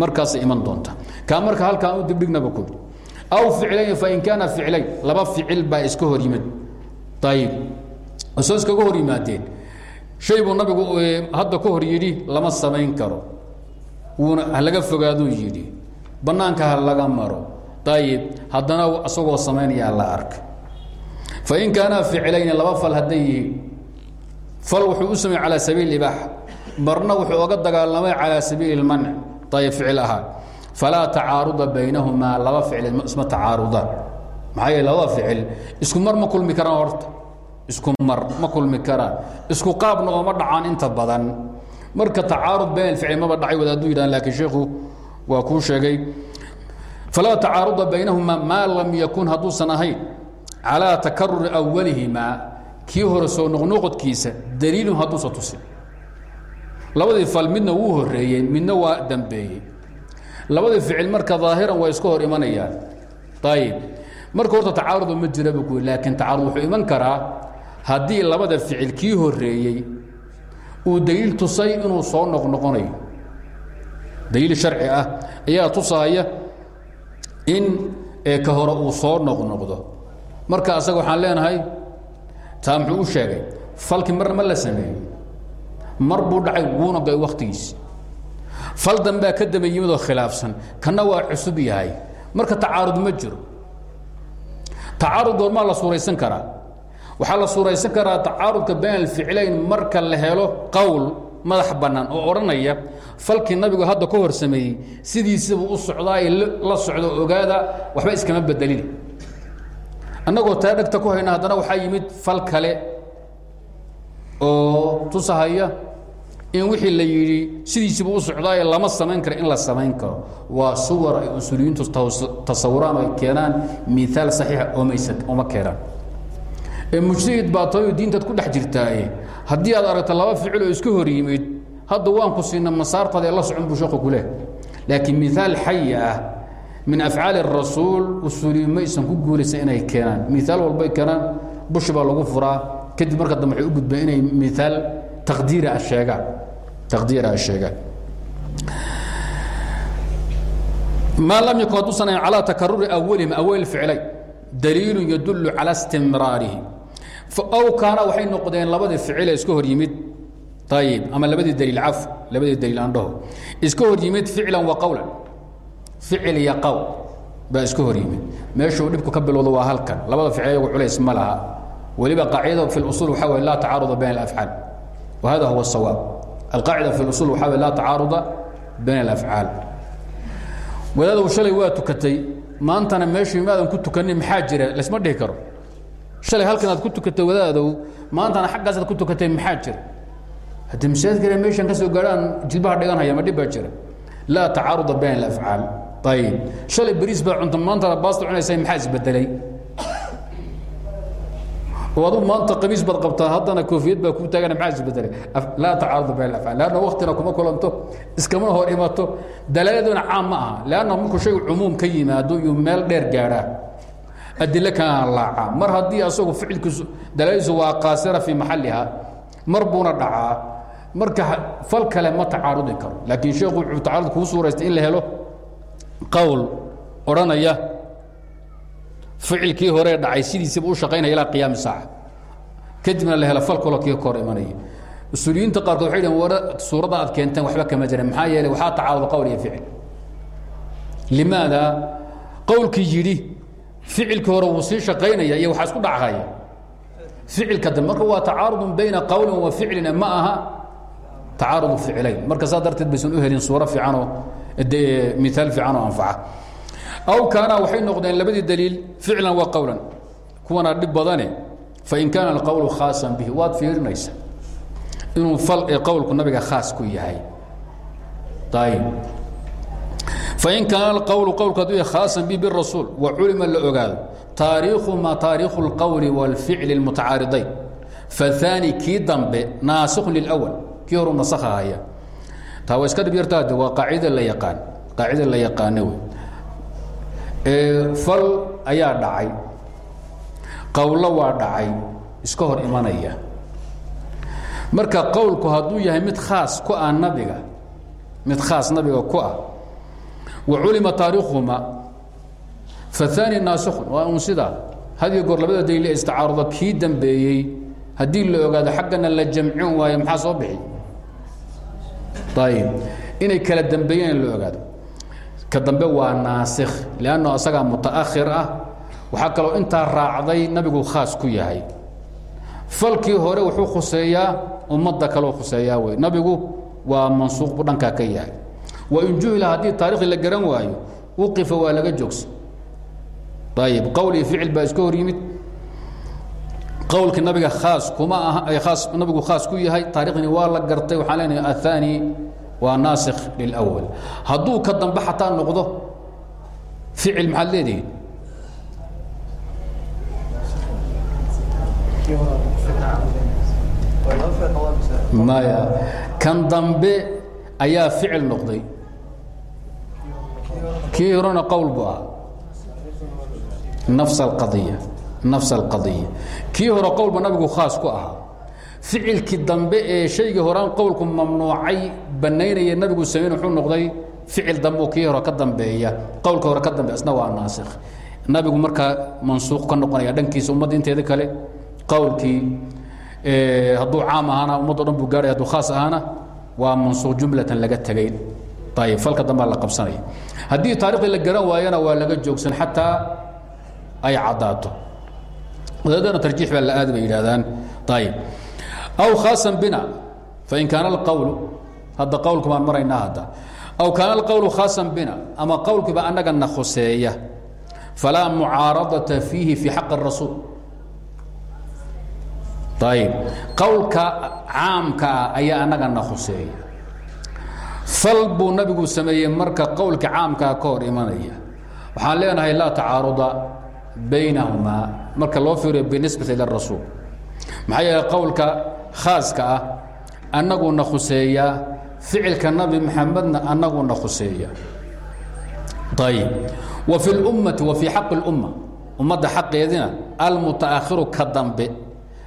markaasay iman doonta. Kaa marka halkaan u dibdhignaba ku aw ficlayn fain kaana ficlayn laba ficil baa iska hor yimid. Ayib soo iskaga hor yimaadeen. Shay buu nabigu hadda ka hor yidhi lama samayn karo. Wuuna halaga fogaaduu yidhi. Bannaanka ha maro. Ayib haddana isagoo samaynayaa la arka fain kaanaa ficlayni laba fal hadday fal wuxuu u samey calaa sabiil ibaaxa marna wuxuu oga dagaalamay calaa sabiili اlmanc ayib ficil ahaa falaa tacaaruda baynahumaa laba ficil isma tacaarudaan maxaa yeele laba ficil isku mar ma kulmi karaan horta isku mar ma kulmi karaan isku qaabna ooma dhacaan inta badan marka tacaarud bayn alficil maba dhacay wadaaduu yidhahan laakiin sheekhu waa kuu sheegay falaa tacaaruda baynahumaa maa lam yakun hadduusan ahayn calaa takaruri awalihimaa kii hore soo noqnoqodkiisa daliilun hadduusan tusin labadii fal midna wuu horeeyey midna waa dambeeyey. Labadii ficil marka daahiran waa iska hor imanayaan. Ayib marka horta tacaarudu ma jiraba ku laakiin tacaarud wuxuu iman karaa haddii labada ficil kii horeeyey uu daliil tusay inuu soo noqnoqonayo daliil sharci ah ayaa tusahaya in ka hore uu soo noqnoqdo marka asaga waxaan leenahay taa muxuu u sheegay falkii marna ma la sameeyey mar buu dhacay wuuna gay wakhtigiisi fal dambaa ka daba yimid oo khilaafsan kanna waa cusub yahay. Marka tacaarud ma jiro. Tacaarud goormaa la suuraysan karaa. Waxaa la suuraysan karaa tacaarudka bayn alficlayn marka la helo qowl madax bannaan oo odhanaya falkii nabigu hadda ka hor sameeyey sidiisabuu u socdaaye la socdo ogaada waxba iskama bedelin. Annagoo taa dhegta ku hayna haddana waxaa yimid fal kale oo tusahaya in wixii la yidhi sidiisiba u socdaaye lama samayn karo in la samayn karo. Waa suwar ay usuuliyiintu tasawuraan ay keenaan miaal saxiixa omaysa oma keenaan. Ee mujtahid baa tayo diintaad ku dhex jirtaaye haddii aad aragto laba ficil oo iska hor yimid hadda waan ku siina masaartaada ee la socon buu sheeku ku leh. Laakiin miaal xayi ah min afcaali rasuul usuuliyin ma ku guulaysan inay keenaan. Miaal walbay keenaan bushi baa lagu furaa kadib marka dambe waxay u gudbeen inay miaal taqdiira a sheegaan taqdiira a sheegaan lam yakun hadduusan ahayn calaa takaruri awalihim awal ficlay daliilu yadullu cala istimraarihi aw kaana waxay noqdeen labadii ficile iska hor yimid ayib ama labadii daliil caf labadii daliil aandhaho iska hor yimid ficlan wa qowlan ficil iyo qowl baa iska hor yimid meeshuu dhibku ka bilowdo waa halkan labada ficil iyagu culays ma laha weliba qaacidada fi اlusul waxa wey laa tacaaruda bayn alafcaal wa hada huwa الsawaab alqaacida fi اlusul waxa wey laa tacaaruda bayn alafcaal wadaadw shalay waa tukatay maantana meeshuu imaadan ku tukanin maxaa jira laysma dhihi karo shalay halkan aad ku tukatay wadaadow maantana xaggaasaad ku tukatay maxaa jira haddii masaajidkale meeshan ka soo gaadhaan jilbaha dhiganhaya ma dhib baa jira laa tacaaruda bayn alafcaal ayib shalay beriis baa cunta maantana baasta cunaysay maxaa isbedelay adugu maanta qamiis baad qabtaa haddana koofiyad baa kuu taagana maxaa isbedelay laa tacaarud bayn alafcaal leanna waktina kuma kulanto. Iskamana hor imato dalaaladuna caam ma aha leanna markuu shaygu cumuum ka yimaado iyo meel dheer gaadhaa. Adilo kana laaca. Mar haddii asagu ficilkiisu dalaaladiisu waa qaasira fii maxalliha mar buuna dhacaa marka fal kale ma tacaarudi karo. Laakiin sheekhu wuxuu tacaarud kuu suuraystay in la helo qowl odhanaya ficilkii horee dhacay sidiisiba u shaqaynaya ilaa qiyaami saaca kadibna la helo fal kaloo kii ka hor imanaya usuuliyiinta qaarkood waxay dhaheen war suuradda aad keenteen waxba kama jira maxaa yeelay waxaa tacaaruda qowl iyo ficil. Limaada qowlkii yidhi ficilkii hore wuu sii shaqaynaya iyo waxaa isku dhachaya ficilka dambe marka waa tacaarudun bayna qowlin wa ficlin ma aha tacaarudu ficlayn. Marka saa darteed baysan u helin suuro fiicanoo miaal fiicanoo anfaca aw kaana waxay noqdeen labadii daliil ficlan wa qowlan kuwana dhib badane fain kaana alqowlu khaasan bihi waad fiirinaysa inuu fal ee qowlku nabiga khaas ku yahay ayb fain kaana alqowlu qowlku hadduu yahay khaasan bihi birasuul wa culima la ogaado taariikhu ma taariikhu اlqowli wاlficli اlmutacaaridayn faثaani kii dambe naasikhun lilأwal kii horu nasakhahaya taa waa iska dhib yartaade waa qaacida la yaqaan qaacida la yaqaano wey fal ayaa dhacay. Qowlo waa dhacay. Iska hor imanaya. Marka qowlku hadduu yahay mid khaas ku ah nabiga mid khaas nabiga ku ah wa culima taariikhuma faani naasikhun waa un sidaa hadiyo goor labada daliil istacaaruda kii dambeeyey haddii la ogaado xaggana la jamcin waayo maxaa soo bixi? Ayib inay kala dambeeyeen la ogaado ka dambe waa naasikh lanno asagaa mutaakhir ah. Waxaa kaloo intaa raacday nabigu khaas ku yahay. Falkii hore wuxuu khuseeyaa ummadda kaloo khuseeyaa wey nabigu waa mansuuq dhankaa ka yahay. Wain juhila haddii taarikhii la garan waayo uqifa waa laga joogsa. Ayib qowl ficil baa iska hor yimid. Qowlkii nabiga khaas kuma aha aas nabigu khaas ku yahay taariikhdii waa la gartay. Waxaan leenahay athani waa naasikh lilأwal hadduu ka dambe xataa noqdo ficil maxaad leedihin maya kan dambe ayaa ficil noqday. Kii horena qowl buu ah nafs alqadiya nafs alqadiya. Kii hore qowlba nabigu khaas ku ahaa. Ficilkii dambe ee shaygii horaan qowlku mamnuucay banaynaya nabigu samayn wuxuu noqday ficil dambe kii hore ka dambeeya. Qowlka hore ka dambe isna waa naasikh nabigu markaa mansuuq ka noqonaya dhankiisa ummadda inteeda kale qowlkii hadduu caam ahaana ummaddo dhan buu gaaraya hadduu khaas ahaana waa mansuuq jumlatan laga tegay ayib falka dambaa la qabsanaya haddii taariikhdii la garan waayana waa laga joogsan xataa ay caddaato. Wadaadana tarjiix baa la aad bay yidhahdaan ayib aw khaasan bina fain kaana alqowlu hadda qowlku baan maraynaa hadda. Aw kaana alqowlu khaasan bina ama qowlkiiba annagana khuseeya falaa mucaaradata fiihi fii xaqi الrasuul ayib qowlka caamka ayaa annagana khuseeya fal buu nabigu sameeyey marka qowlka caamkaa ka hor imanaya. Waxaan leenahay laa tacaaruda baynahumaa marka loo fiiriyo binisbati ila rasuul. Maxaa yeele qowlka khaaska ah annaguna khuseeya ficilka nabi maxamedna anaguna khuseeya ayb wa fi lummati wa fii xaqi اlumma ummadda xaqeedina almutaakhiru ka dambe.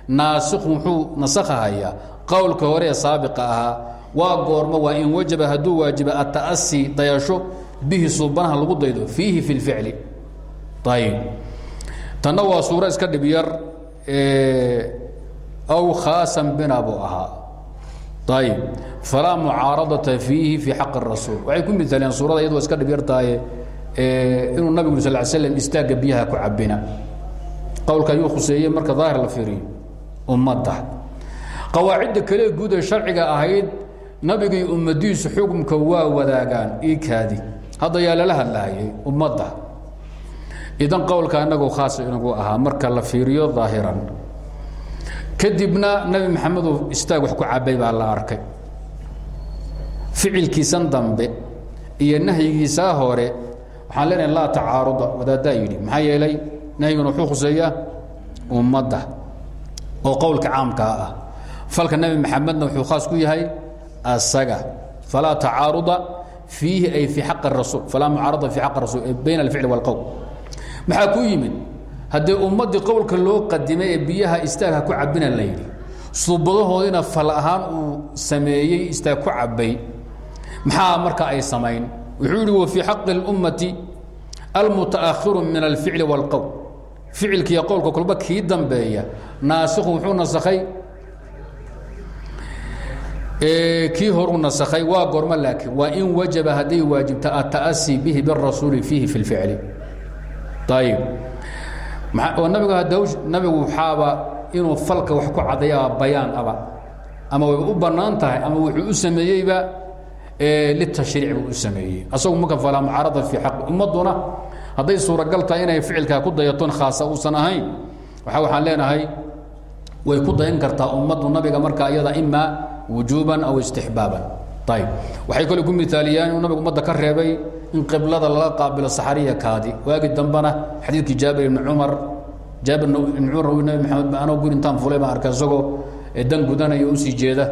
Naasikh muxuu nasakhahayaa. Qowlka hore ee saabiqa ahaa waa goormo waa in wajaba hadduu waajiba ata'asi dayasho bihi suubanaha lagu daydo fiihi fi lficli ayb tanna waa suuro iska dhib aw khaasan bina buu ahaa ayib falaa mucaaradata fiihi fii xaqi الrasuul waxay ku miaaleen suurada iyad waa iska dhib yartahaye inuu nabigu sal l slam istaagga biyaha ku cabina qowlka ayuu khuseeyey marka daahir la fiiriyo ummadda qawaacidda kale guud ee sharciga ahayd nabigii ummadiisu xukumka waa wadaagaan iikaadi hadda yaa lala hadlaayay ummadda idan qowlka inagu khaas inagu ahaa marka la fiiriyo daahiran kadibna nabi maxameduu istaag wax ku cabay baa la arkay. Ficilkiisan dambe iyo nahyigiisaa hore waxaan leenahay laa tacaaruda wadaaddaa yidhi maxaa yeelay nahyiguna wuxuu khuseeyaa ummadda oo qowlka caamkaa ah. Falka nebi maxamedna wuxuu khaas ku yahay asaga. Falaa tacaaruda fiihi ay fii xaqi rasuul falaa mucaarada fii xaqi rasuul bayna alficli wاlqowl maxaa ku yimid haddii ummaddii qowlka loo qadimay ee biyaha istaagha ku cabina la yidhi suubadahoodina fal ahaan uu sameeyey istaag ku cabbay maxaa marka ay samayn wuxuu yidhi wa fii xaqi اlummati almutaakhiru min alficli wاlqowl ficilkiiyo qowlka kolba kii dambeeya naasikhu muxuu nasakhay kii horu nasakhay waa gormo laakiin waa in wajaba hadday waajibta ata'asi bihi birasuuli fiihi fi اlficli ayib nabigu waxaaba inuu falka wax ku caddayaa bayaan aba. Ama way u bannaan tahay ama wuxuu u sameeyeyba litashriic buu u sameeyey. Asagu marka falaa mucaarada fii xaqi ummadduna. Hadday suuragal tahay inay ficilkaa ku dayaton khaasa uusan ahayn waxa waxaan leenahay way ku dayan kartaa ummaddu nabiga markaa iyada imaa wujuuban aw istixbaaban. Ayib waxay kale ku miaaliyaan inuu nabigu ummadda ka reebay in qiblada lala qaabilo saxariya kaadi. Waagi dambena xadiidkii jaabir ibni cumar jaabir ibni cumar nabi maxamed anoo guri intaan fulay baan arkay isagoo dan gudanaya u sii jeeda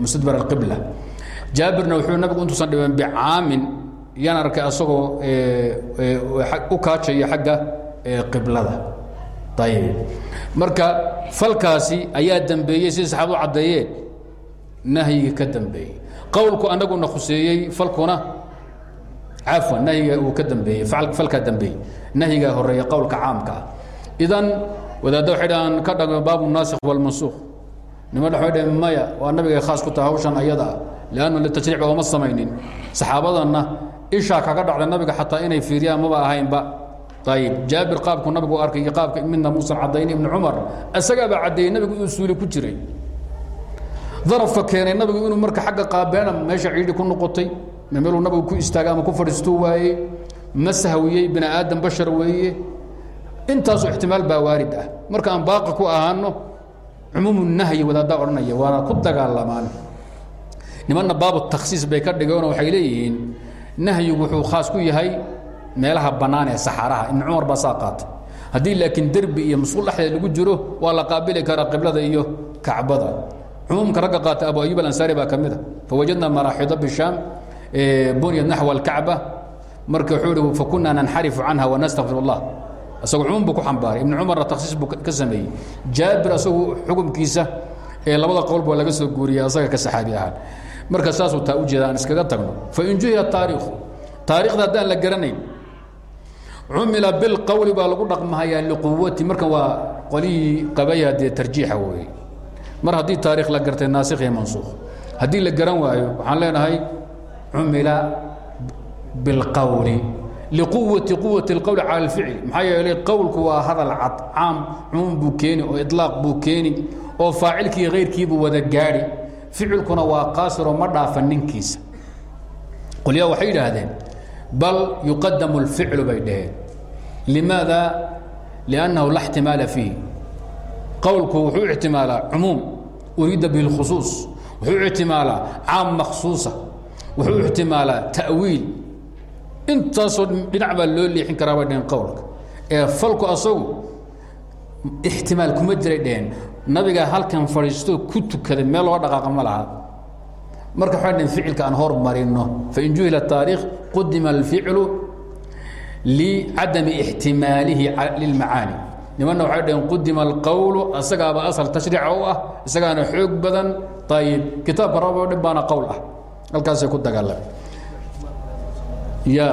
mustadbar alqibla. Jaabirna wuxuu nabigu intuusan dhiban bicaamin yaan arkay asagoo u kaajaya xagga qiblada. Ayib marka falkaasi ayaa dambeeyey sidai saxaabadu caddeeyeen nahyiga ka dambeeyey. Qowlku anaguna khuseeyey falkuna cafwan nahyiga uu ka dambeeyey falkaa dambeeyey nahyigaa horreeya qowlka caamka ah. Idan wadaadda waxay dhahaan ka dhagmo baabu naasikh walmansuukh nima dhex way dhaheen maya waa nabigay khaas ku tahay hawshan ayada ah. Leannu litashriic ooma samaynin. Saxaabadanna ishaa kaga dhacda nabiga xataa inay fiiriyaan maba ahaynba. Ayib jaabir qaabku nabigu arkay iyo qaabka midna muusan caddayn ibni cumar isagaabaa caddeeyey nabigu inuu suuli ku jiray. Darafka keenay nabigu inuu marka xagga qaabeena meesha ciidhi ku noqotay meeluu nabigu ku istaaga ama ku fadhiistuu waayey ma sahwiyey bini aadam bashar weeye. Intaasu ixtimaal baa waarid ah. Marka aan baaqi ku ahaano cumuumu nahyi wadaaddaa odhanaya waana ku dagaalamaan nimanna baabu takhsiis bay ka dhigeenoo waxay leeyihiin nahyigu wuxuu khaas ku yahay meelaha bannaan ee saxaaraha ibni cumar baa saa qaatay. Haddii laakiin derbi iyo masquul dhexdeed lagu jiro waa la qaabili karaa qiblada iyo kacbada. Cumuumka ragga qaatay abu ayub alansaari baa ka mid a fawajadna maraaxida bishaam bunyad naxwa alkacba. Marka wuxuu ihi fakunaa nanxarifu canha wanastakfir allah. Isagu cumuum buu ku xambaaray ibni cumarna takhsiis buu ka sameeyey. Jaabir asagu xukumkiisa ee labada qowl baa laga soo guuriyay asaga ka saxaabi ahaan. Marka saasuu taa u jeeda aan iskaga tagno. Fain juhiya taariikhu taarikhda haddaan la garanayn cumila bilqowli baa lagu dhaqmahayaa liquwati markan waa qolihii qabaya dee tarjiixa weeye. Mar haddii taarikh la gartay naasikh iyo mansuukh. Haddii la garan waayo waxaan leenahay cumila bilqowli liquwati quwati اlqowli cala اlficli maxaa yeelay qowlku waa hadal cad caam cumuum buu keeni oo iطlaaq buu keeni oo faacilkii hayrkiibuu wada gaadhi ficilkuna waa qaasiroo ma dhaafa ninkiisa qolyaa waxay yidhaahdeen bal yuqadamu اlficlu bay dhaheen limaada liannahu la اxtimaala fiihi qowlku wuxuu ixtimaalaa cumuum uriida bihi اlkhusuus wuxuu ixtimaalaa caam makhsuusa wuxuu ixtimaalaa ta'wiil. Intaasoo dhinac baa loo leexin karaa bay dheheen qowlka. Ee falku asagu ixtimaal kuma jiray dheheen nabigaa halkan fadhiistoo ku tukaday meel loo dhaqaaqa ma laha. Marka waxay dheheen ficilka aan hor marino fain juhila taariikh qudima alficlu licadami ixtimaalihi lilmacaani nimanna waxay dhaheen qudima alqowlu asagaaba asal tashriica u ah xoog badan. Ayib kitaabka rabo dhib baana ah halkaasay ku dagaalamay ya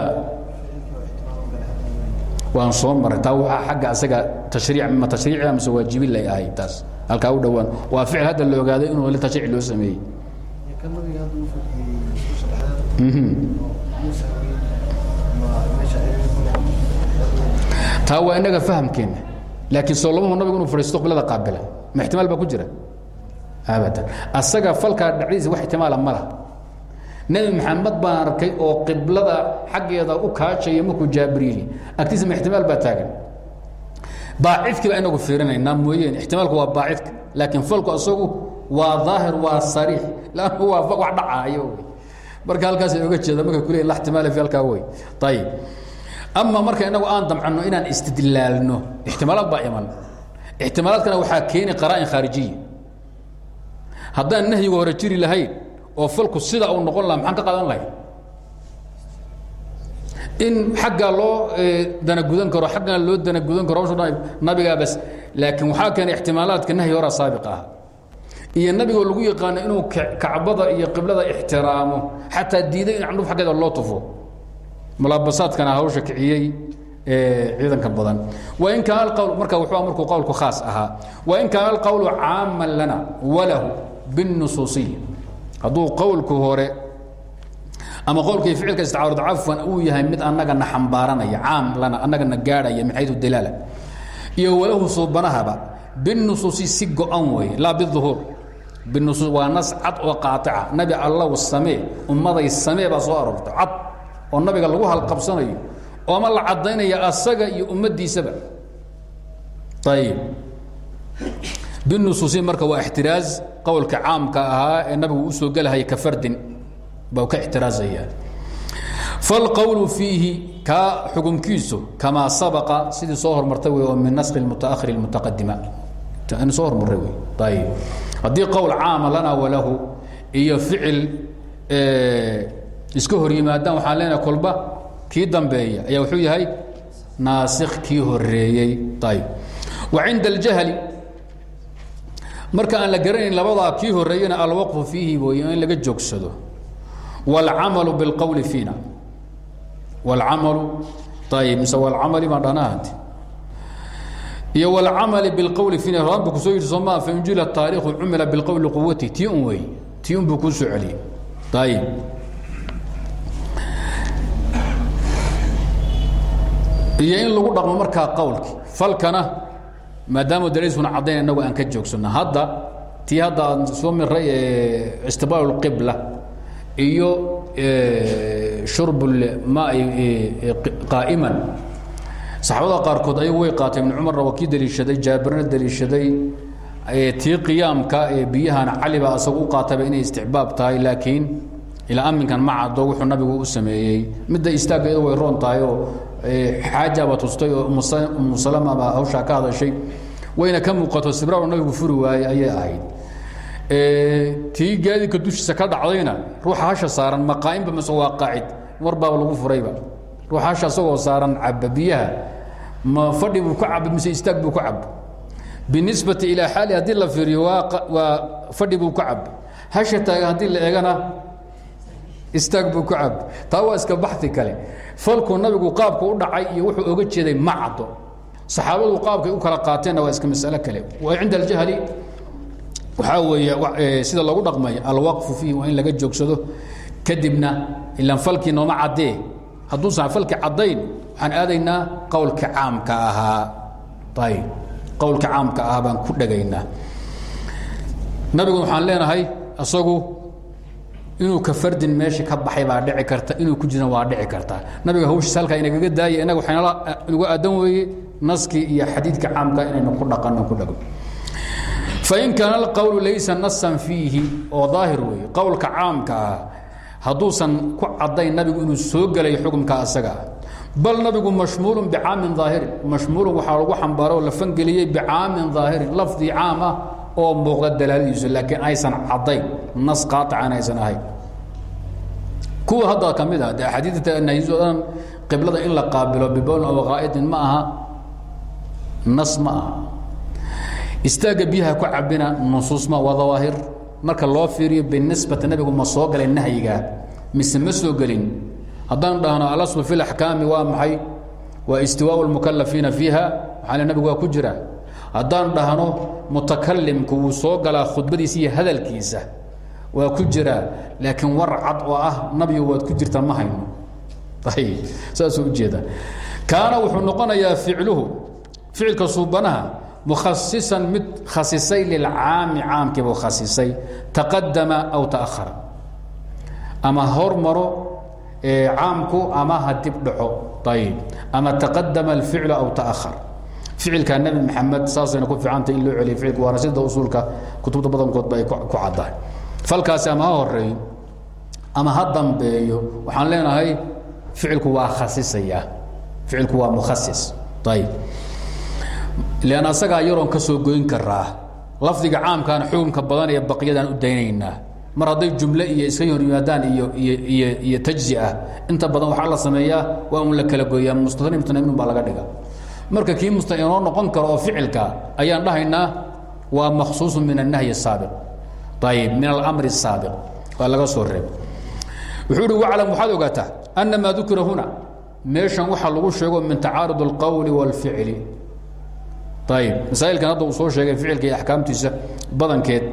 waan soo maray. Taa waxaa agga asaga tashriic ma tashriicia mise waajibin lay ahay taas. Halkaa u dhowaan. Waa ficil hadda la ogaaday inuu li tashriic loo sameeyey. Taa waa inaga fahamkeena laakiin soo lamahu nabigu inuu fadhiisto qiblada qaabila. Ma ixtimaal baa ku jira? Abadan. Asaga falkaa dhacdiisa wax ixtimaala ma laha nebi maxamed baan arkay oo qiblada xaggeeda u kaajaya markuu jaabriili agtiisa ma ixtimaal baa taagan. Baacidkii baa inagu fiirinaynaa mooyeen ixtimaalku waa baacidka laakiin falku asagu waa daahir waa sariix lannu waa wax dhacaayo marka halkaas oga jeeda marka kule la ixtimaala fi wey. Ayib ama marka inagu aan damcano inaan istidlaalno ixtimaalaad baa iman. Ixtimaalaadkana waxaa keeni qaraa'in khaarijiya haddaan nahyiga hore jiri lahayn oo falku sida uu noqon laha maxaan ka qaadan lahay? In xaggaa loo danagudan karo xaggan loo danagudan karo hawsha nabigaa bas laakiin waxaa keenay ixtimaalaadka nahyi horaa saabiq ah iyo nabigoo lagu yaqaano inuu kacbada iyo qiblada ixtiraamo xataa diiday in candhuf xaggeeda loo tufo. Mulaabasaadkana hawsha kiciyey ciidanka badan. Wain kaana alqawl marka wuxuu markuu qowlku khaas ahaa. Wain kaana alqawlu caaman lana walahu biاnusuusiy hadduu qowlku hore ama qowlkii ficilka istacaarud cafwan uu yahay mid annaga na xambaaranaya caam lana annaga na gaadhaya min xayu dalaala iyo walahu suubanahaba binusuusi si go-an weeye laa biuhuur binusuus waa nas cad oo qaaطica nabi allow samee ummaday samee baa soo aroorta cad oo nabiga lagu halqabsanayo oo ama la caddaynaya asaga iyo ummaddiisaba ayib binusuusi marka waa ixtiraaz qowlka caamka ahaa ee nabigu u soo gelahaya ka fardin baa ka ixtiraazaya. Falqowlu fiihi kaa xukumkiisu kamaa sabaqa sidii soo hormartay wey oo min naskhi mutaahir mutaqadima soo hormaray wey ayib haddii qowl caama lana walahu iyo ficil iska hor yimaadaan waxaan leenahay kolba kii dambeeya ayaa wuxuu yahay naasikh kii horeeyey ayib wa cinda aljahli marka aan la garanayn labadaa kii horeeyena alwaqfu fiihi booy in laga joogsado wاlcamalu biاlqowli fiina wاlcamalu ayib mise wاlcamali baan dhanahanti iyo wاlcamali biاlqowli fiina horaan buu kusoo yidhi sooma fainjila taariikhu cumila biاlqowli quwati tii un wey tii un buu kuu soo celiyey ayib iyo in lagu dhaqmo markaa qowlki falkana maadaama daliiskuna caddayn inagu aan ka joogsanno. Hadda tii hadda aan soo miray istiqbaal اlqibla iyo shurb اlmaai qaa'iman. Saxaabada qaarkood ayagu way qaateen ibn cumarna waa kii daliishaday jaabirna daliishaday tii qiyaamka ee biyahana cali baa asagu u qaataba inay isticbaab tahay laakiin ilaa aminkan ma caddo wuxuu nabigu u sameeyey. Midda istaagga iyadu way roon tahay oo xaajaba tustay oo umu salama baa hawshaa ka hadashay. Wayna ka muuqato sibraar nabigu furi waayey ayay ahayd. Tii gaadidka dushiisa ka dhacdayna ruuxa hasha saaran maqaa'imba mase waa qaacid war baaba lagu furayba. Ruuxa hasha isagoo saaran caba biyaha ma fadhi buu ka caba mise istaag buu ka caba binisbati ilaa xaali haddii la fiiriyo waa fadhi buu ka caba hasha taagan haddii la eegana istaag buu ka caba taa waa iska baxi kale. Falku nabigu qaabku u dhacay iyo wuxuu oga jeeday ma caddo saxaabadu qaabkay u kala qaateenna waa iska masalo kale. Cinda aljahli waxaa weeye sida loogu dhaqmay alwaqfu fiihi waa in laga joogsado. Kadibna ilaan falkii nooma caddee. Hadduusan falki caddayn waxaan aadaynaa qowlka caamka ahaa. Ayb qowlka caamka ahaa baan ku dhagaynaa nabigu waxaan leenahay isagu inuu ka fardin meesha ka baxay baa dhici karta inuu ku jiran waa dhici karta. Nabiga hawshiis halkaa inagaga daaya inaga waxaynala inagu aadan weeye naskii iyo xadiidka caamka inaynu ku dhaqanno ku dhago. Fain kaana alqowlu laysa nasan fiihi oo daahir weeye qowlka caamka ah hadduusan ku caddayn nabigu inuu soo gelayo xukumka asaga ah bal nabigu mashmuulun bicaamin daahirin mashmuulun waxaa lagu xambaaro la fangeliyey bicaamin daahirin lafdi caam ah oo muuqda dalaaladiisu laakiin aysan caddayn nas qaaican aysan ahayn kuwa hadda ka mid ah de axaadiidta nahyiso dhan qiblada in la qaabilo bibowl aw qaa'idin ma aha nas ma aha. Istaagga biyaha ku cabina nusuus ma waa dawaahir. Marka loo fiiriyo binisbati nabigu ma soo galay nahyigaa mise ma soo gelin. Haddaan dhahno alaslu fi laxkaami waa maxay? Waa istiwaau lmukalafiina fiiha? Maxaa nabigu waa ku jira. Haddaan dhahno mutakalimku wuu soo galaa khudbadiisa iyo hadalkiisa waa ku jiraa laakiin war cad oo ah nabigu waad ku jirtaa ma hayno. Saasuu ujeeda kaana wuxuu noqonayaa ficluhu ficilka suubanaha mukhasisan mid khasisay lilcaami caamkiibuu khasisay taqadama aw taahara ama hormaro caamku ama ha dib dhaco ayib ama taqadama alficlu aw taahar ficilka nebi maxamed saasayna ku fiicanta in loo celiyo ficilka waana sida usuulka kutubta badankoodba ay ku caddahay falkaasi ama ha ama ha dambeeyo waxaan leenahay ficilku waa khasisaya ficilku waa mukhasis. Ayib lan asagaa yaroon ka soo goyn karaa lafdiga caamkaana xukunka badan ee baqyadaan u daynaynaa. Mar hadday jumle iyo iska hor yimaadaan iyo iyo iyo tajzi ah inta badan waxaa la sameeyaa waa un la kala gooyaa. Mustanin mustanimin baa laga dhiga marka kii musta noqon karo oo ficilka ayaan dhahaynaa waa makhsuusu min annahyi الsaabiq ayib min alamri الsaabiq waa laga soo reeb wuxuu uhi waclam waxaad ogaataa ana maa dukira huna meeshan waxaa lagu sheego min tacaarud اlqowli wاlficli ayib masaailkan hadda uu soo sheegay ficilka iyo axkaamtiisa badankeed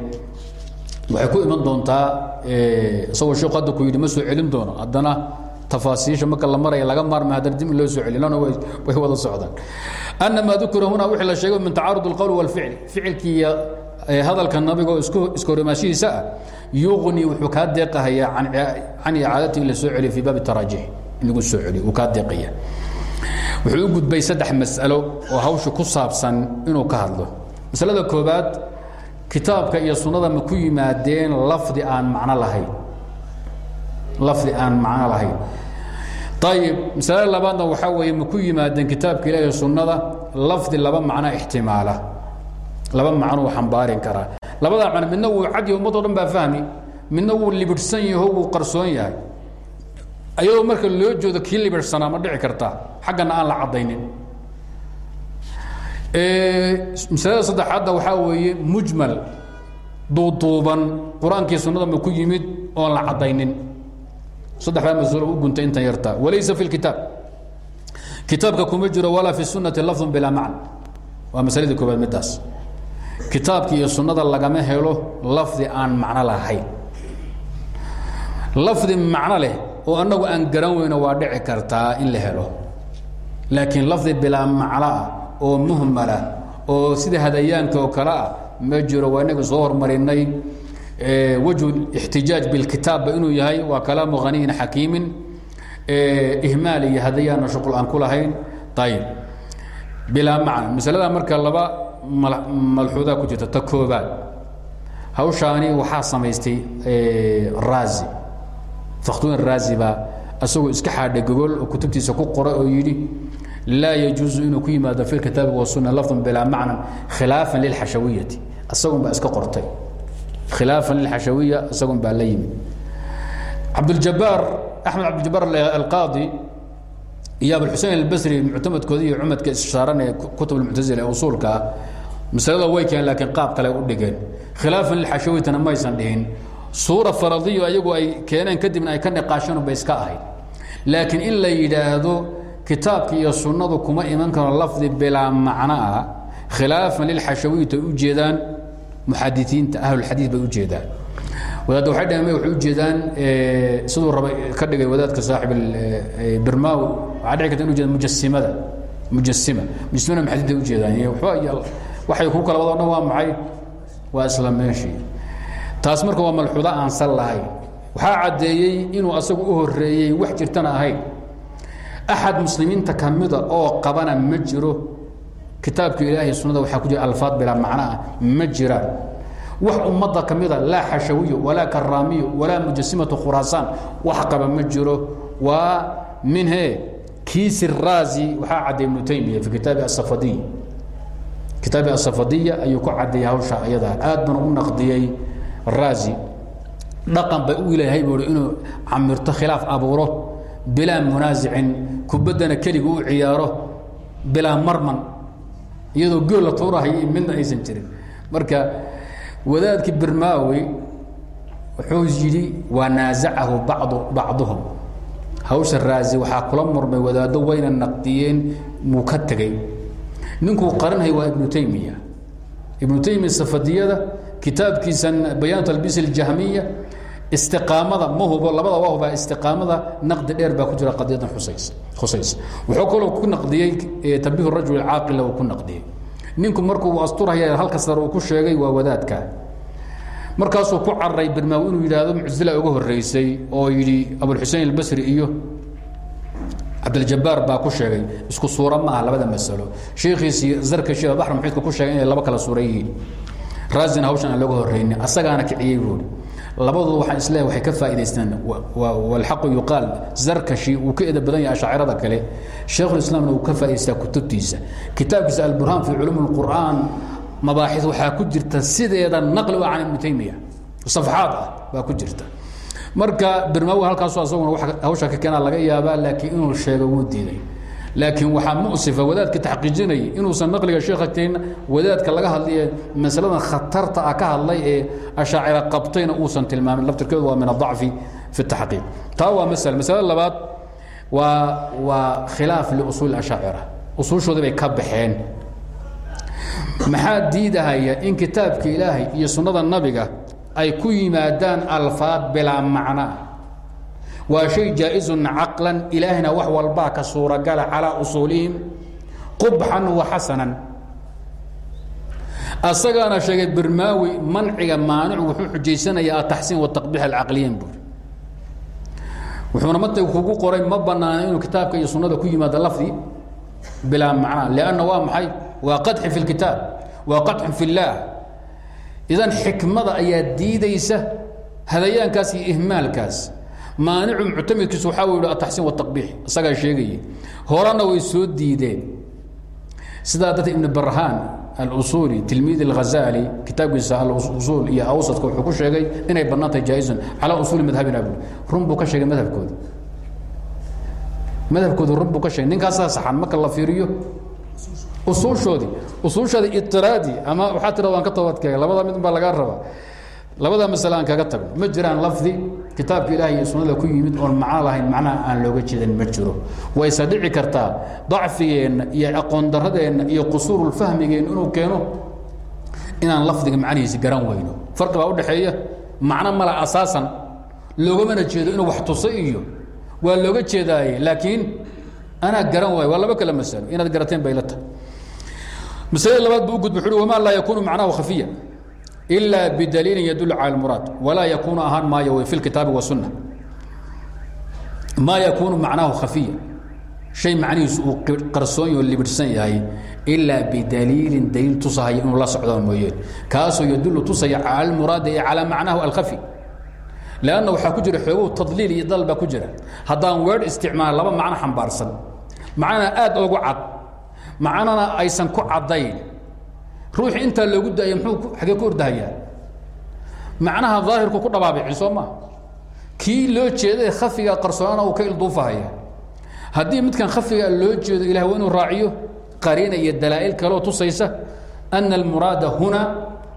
waxay ku iman doontaa isagoo sheeku hadda ku yidhi ma soo celin doono haddana tafaasiisha marka la maraya laga maarma haddana dib in loo soo celin lana way wada socdaan ana maa dukira huna wixii la sheego min tacaarud اlqowl wاlficli ficilkii iyo hadalka nabigo isku iskahorimaashihiisa ah yuqni wuxuu kaa deeqahayaa can icaadati in la soo celiyo fii baabi taraajix in lagu soo celiyo uu kaa deeqaya. Wuxuu u gudbay saddex mas'alo oo hawsha ku saabsan inuu ka hadlo. Masalada koobaad kitaabka iyo sunnada ma ku yimaadeen lafdi aan macno lahayn. Lafdi aan macno lahayn. Ayib masalada labaadna waxaa weeye ma ku yimaadeen kitaabka ilaah iyo sunnada lafdi laba macno ixtimaala laba macnuu xambaarin karaa. Labadaa macno midna wuu cadiyo ummaddo dhan baa fahmi. Midna wuu libidhsan yaho wuu qarsoon yahay. Ayadoo marka loo joodo kii libirsanaa ma dhici kartaa xaggana aan la caddaynin. Masalada saddexaadda waxaa weeye mujmal duuduuban. Qur'aankii sunnada ma ku yimid oon la caddaynin. Saddexdaa masalo u guntay intan yartaa walaysa fi lkitaab kitaabka kuma jiro walaa fi sunnati lafdun bilaa macna waa masaladii koobaad middaas kitaabki iyo sunnada lagama helo lafdi aan macno lahayn lafdi macno leh oo annagu aan garan weyno waa dhici kartaa in la helo. Laakiin lafdi bilaa macno ah oo muhmala oo sida hadayaanka oo kale ah ma jiro waa inaga soo hormarinay wajhu ixtijaaj bilkitaabba inuu yahay waa kalaamu haniyin xakiimin ihmaal iyo hadayaanna shuqul aan ku lahayn. Ayib bilaa macna masalada marka laba malxuudaa ku jirta ta koobaad. Hawshaani waxaa samaystay raazi fakhtun raazi baa asagoo iska xaadhay gogol kutubtiisa ku qoray oo yidhi laa yajuuzu inuu ku yimaado fi kitaabi wasuna lafdan bilaa macnan khilaafan lilxashawiyati isagun baa iska qortay. Khilaafan lilxashawiya isagun baa la yimi cabduljabaar axmed cabdiljabaar alqaadi iyo abulxusein albasri muctamadkooda iyo cumadka ishaaranaya kutub almuctazila ee usuulka ah masalada way keen laakiin qaab kale u dhigeen khilaafan lilxashawiyatana maysan dhihin suura faradiyo ayagu ay keeneen kadibna ay ka niqaasheen bay iska ahayd laakiin in la yidhaahdo kitaabka iyo sunnadu kuma iman karo lafdi bilaa macno ah khilaafan lilxashawiyati ay u jeedaan muxadisiinta ahlulxadiid bay u jeedaan wadaadda waxay dhaheen waxay u jeedaan siduu raba ka dhigay wadaadka saaxib birmaawi waxaa dhici karta inu jeeda mujasimada mujasima mujassimada muxadiid bay u jeedaan? Waxba waxay ku kala wado dhan waa maxay? Waa isla meeshii taas marka waa malxuudo aan sal lahayn. Waxaa caddeeyey inuu asagu u horeeyey wax jirtana ahayn. Axad muslimiinta ka mida oo qabana ma jiro kitaabka ilaahay sunnada waxaa ku jira alfaad bilaa macno ah ma jiraan wax ummadda ka mida laa xashawiyo walaa karaamiyo walaa mujasimatu khuraasaan wax qaba ma jiro. Waa min he kiisi raazi waxaa cadday ibnu taymiya fi kitaabi asafadiy kitaabi asafadiya ayuu ku caddeeyey hawsha ayadaa aad bana u naqdiyey raazi. Dhaqan bay u ilaahay buu inuu camirto khilaaf abuuro bilaa munaasicin kubaddana keliga u ciyaaro bilaa marman. Iyadoo gool la tuurahay midna aysan jirin. Marka wadaadkii birmaawi wuxuu yidhi waa naasacahu bacdu bacduhum hawsha raazi waxaa kula murmay wadaaddo wayna naqdiyeen muu ka tegey ninkuu qarinhay waa ibnu taymiya. Ibnu taymiya safadiyada kitaabkiisan bayaan talbiis اljahmiya istiqaamada ma hubo labada waa istiqaamada naqdi dheer baa ku jira qadiyadan xusays khusaysa wuxuu kaloo ku naqdiyey tabiih rajul caaqila uu ku naqdiyey. Ninku markuu asturhaya halka sare uu ku sheegay waa wadaadka markaasuu ku cararay birmaawi inuu yidhaahdo muctazila uga horeysay oo yidhi abulxusein albasri iyo cabdiljabaar baa ku sheegay isku suura ma aha labada masalo. Sheekhiisii zarkashi baxr muxiidka ku sheegay inay laba kala suura yihiin. Raazina hawshan aan looga horreynin asagaana kiciyey buuri labadooda waxaan is leeyahay waxay ka faa'idaystaan walxaqu yuqaal zarkashi uu ka eda badan yahay ashaacirada kale. Sheekhulislaamna uu ka faa'idaystaa kutubtiisa. Kitaabkiisa alburhaan fi culuum alqur'aan mabaaxid waxaa ku jirta sideeda naqli u can ibnu taymiya. Safxaad ah baa ku jirta. Marka birmaawi halkaasu asaguna hawsha ka keenaa laga yaabaa laakiin inuu sheego wuu diiday. Laakiin waxaa musifa wadaadka taxqiijinayay inuusan naqliga sheekha keenin wadaadka laga hadlaye masaladan khatarta ah ka hadlay ee ashaacira qabtayna uusan tilmaamin. Laftirkeedu waa min adacfi fi taxqiiq taa waa masala masalada labaad waa waa khilaaf liusuul ashaacira usuushoodii bay ka baxeen maxaa diidahaya in kitaabka ilaahay iyo sunnada nabiga ay ku yimaadaan alfaad bilaa macna waa shay jaa-izun caqlan ilaahina wax walbaa ka suuragala calaa usuulihim qubxan wa xasanan. Asagaana sheegay birmaawi manciga maanicu wuxuu xujaysanayaa ataxsiin wataqbiix alcaqliyan buuri wuxuuna mata kugu qoray ma banaana inuu kitaabka iyo sunnada ku yimaado lafdi bilaa macna lianna waa maxay waa qadxi fi lkitaab waa qadxun fi اllaah idan xikmada ayaa diidaysa hadayaankaas iyo ihmaalkaas. Maanicu muctamidkiisu waxaa u yidhi ataxsiin wataqbiix isagaa sheegaya horena way soo diideen. Sidaa dadka ibn barhaan alusuuli tilmiid alghazali kitaabkiisa alusuul iyo awsadka wuxuu ku sheegay inay bannaan tahay jaa-izun calaa usuuli madhabina bui run buu ka sheegay madhabkooda. Madhabkooda run buu ka sheegay. Ninkaasaa saxan marka la fiiriyo usuushoodii usuushoodi itiraadi ama waxaa tira waan ka toobadkeenay labada mid baa lagaa rabaa. Labada masale aan kaga tagno ma jiraan lafdi? Kitaabka ilahi iyo sunnada ku yimid oon macno lahayn macnaha aan looga jeedan ma jiro. Wayse dhici kartaa dacfigeenna iyo aqoon daradeenna iyo qusuurulfahmigeenna inuu keeno inaan lafdiga macnihiisi garan weyno. Farqi baa udhaxeeya macno mala asaasan. Loogamana jeedo inuu wax tuso iyo waa looga jeedaaye laakiin anaa garan waayo waa laba kale masalo. Inaad garateen bay la tahay maslada labaad bu ugudba u wama laa yakunu macnahu khafiya? Ila bidaliilin yadul cala muraad walaa yakunu ahaan maayo w fi kitaabi wasunna maa yakunu macnaahu khafiya? Shay macnihiisu uu qarsoonyo libidhsan yahay. Ilaa bidaliilin daliil tusahay inuu la socdaa mooyeen kaasoo yadullu tusaya cala almuraad ee calaa macnaahu alkhafi. Lanna waxaa ku jira xoogow tadliil iyo dalal baa ku jira. Haddaan weer isticmaal laba macno xambaarsan. Macnana aad ugu cad macnana aysan ku caddayn. Ruuxi intaa loogu daaya muxuu agee ku ordahayaa? Macnaha daahirku ku dhabaabicin soo maa kii loo jeeda ee khafiga qarsoonana uu ka ilduufahaya haddii midkan khafiga loo jeedo ilah waa inuu raaciyo qariina iyo dalaa'il kaloo tusaysa ana almuraada huna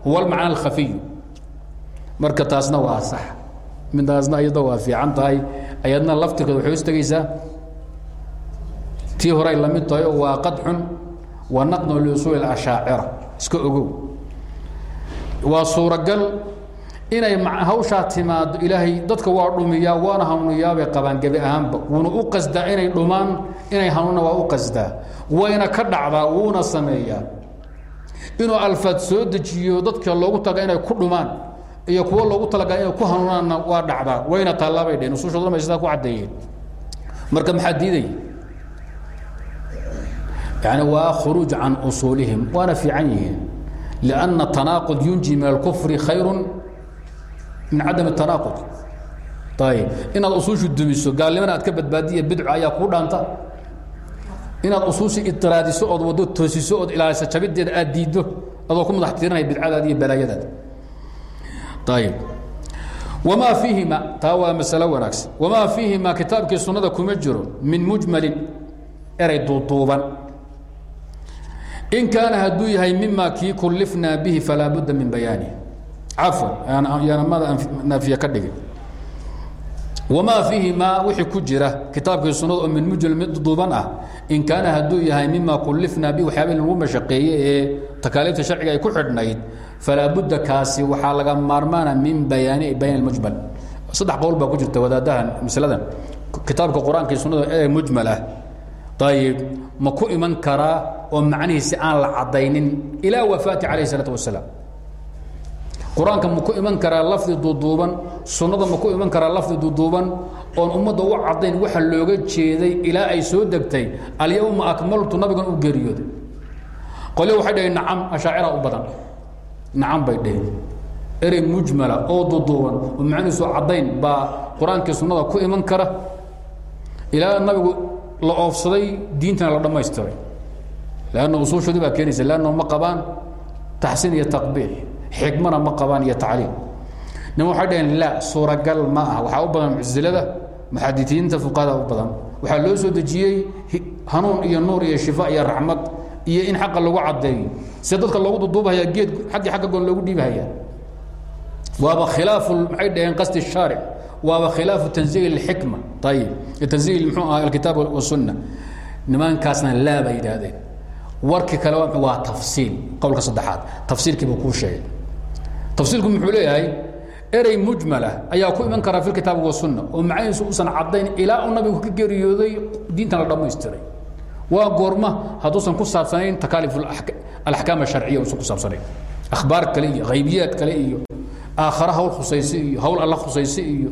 huwa almacna alkhafiyu. Marka taasna waa sax. Midaasna iyada waa fiican tahay ayadna laftirkeeda waxay istegaysaa tii horay la mid tahay oo waa qadxun wa naqdun liusuuli ashaacira iska ogow. Waa suuragal inay hawshaa timaado ilaahay dadka waa dhumiyaa waana hanuuniyaabay qabaan gebi ahaanba. Wuuna u qasdaa inay dhumaan inay hanuunna waa u qasdaa. Wayna ka dhacdaa wuuna sameeyaa. Inuu alfaad soo dejiyo dadka loogu taga inay ku dhumaan iyo kuwo loogu talagala inay ku hanuunaanna waa dhacdaa. Wayna tallaabay dheen bay sidaa ku caddeeyeen. Marka maxaa diidaya yani waa khuruuj can usuulihim waana fiican yihiin lianna tanaaqud yunji min alkufri khayru min cadam tanaaqud. Ayib inaad usuushu dumiso gaalnimana aad ka badbaadiya bidco ayaa kuu dhaanta. Inaad usuushi itiraadiso ood waddo toosiso ood ilaaliso jabideeda aad diiddo adoo ku madax tirinaya bidcadaada iyo balaayadaada. Ayib wamaa fiihima taa waa masalo wanaagsan. Wamaa fiihima kitaabkii sunnada kuma jiro min mujmalin eray duuduuban in kaana hadduu yahay mima kii kulifnaa bihi falaa budda min bayaani cafwan yaanamada naafiya ka dhigay wamaa fiihimaa wixii ku jira kitaabkii sunnada oo min mujmal mid duuban ah in kaana hadduu yahay mima kulifnaa bihi waxyaabihii lagu mashaqeeye ee takaaliifta sharciga ay ku xidhnayd falaa budda kaasi waxaa laga maarmaana min bayaani bayaan mujmal saddex qowl baa ku jirta wadaadahan masaladan kitaabka qur'aanka iyo sunnada ee mujmal ah ayib ma ku iman karaa oo macnihiisi aan la caddaynin ilaa wafaati calayh isalaatu wasalaam qur'aanka ma ku iman karaa lafdi duuduuban sunnada ma ku iman karaa lafdi duuduuban oon ummadda u caddayn waxa looga jeeday ilaa ay soo degtay alyawma akmaltu nabigan u geeriyooday. Qolyo waxay dhaheen nacam ashaacira u badan. Nacam bay dhaheen erey mujmala oo duuduuban oo macnihiisu caddayn baa qur'aankii sunnada ku iman kara. Ilaa nabigu la oofsaday diintana la dhammaystiray lanna usuushoodii baa keenaysa lanno ma qabaan taxsiin iyo taqbiix xikmana ma qabaan iyo tacliim nin waxay dhaheen la suuragal ma ah waxaa u badan mucsilada muxadisiinta fuqahada u badan waxaa loo soo dejiyey hanuun iyo nuur iyo shifa iyo raxmad iyo in xaqa lagu caddeeyo si dadka loogu duduubahaya geed xaggii xagga goon loogu dhiibahaya waaba khilaafu maxay dhaheen qasdi shaaric waaba khilaafu tanziil اxikma ayib tanziil mxuu aha alkitaab wasunna nimankaasna laa bay yidhaahdeen warkii kale waa tafsiil qowlka saddexaad. Tafsiilkiibuu kuu sheegay. Tafsiilku muxuu leeyahay erey mujmala ayaa ku iman karaa fi kitaabi wasunna oo macnihiisu uusan caddayn ilaa uu nabigu ka geeriyooday diintan la dhammaystiray. Waa goorma hadduusan ku saabsanayn takaalif alaxkaam asharciya uusan ku saabsanayn. Akhbaar kale iyo haybiyaad kale iyo aakhare hawl khusayse iyo hawl alla khusayse iyo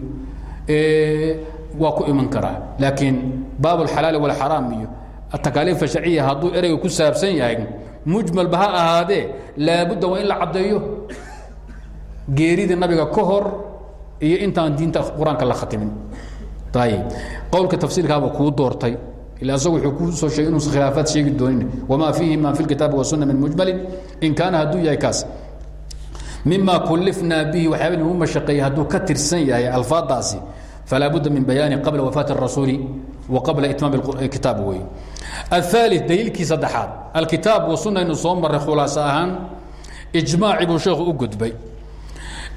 waa ku iman karaa laakiin baab alxalaali walxaraam iyo atakaaliif sharciya hadduu ereyga ku saabsan yahay mujmalba ha ahaadee laabudda waa in la caddeeyo. Geeridii nabiga ka hor iyo intaan diinta qur'aanka la khatimin. Ayib qowlka tafsiirkaaba kuu doortay. Ila asagu wuxuu kuu soo sheegay inuusan khilaafaad sheegi doonin. Wamaa fiihima fi lkitaabi wasunna min mujmalin. In kaana hadduu yahay kaas. Mima kulifnaa bihi waxyaaba lagu mashaqeeyey hadduu ka tirsan yahay alfaadaasi falaa budda min bayaani qabla wafaati الrasuuli qabla tmaam kitaab wey aali daliilkii saddexaad alkitaab wasuna inu soo maray khulaas ahaan ijmaaci buu sheekhu u gudbay.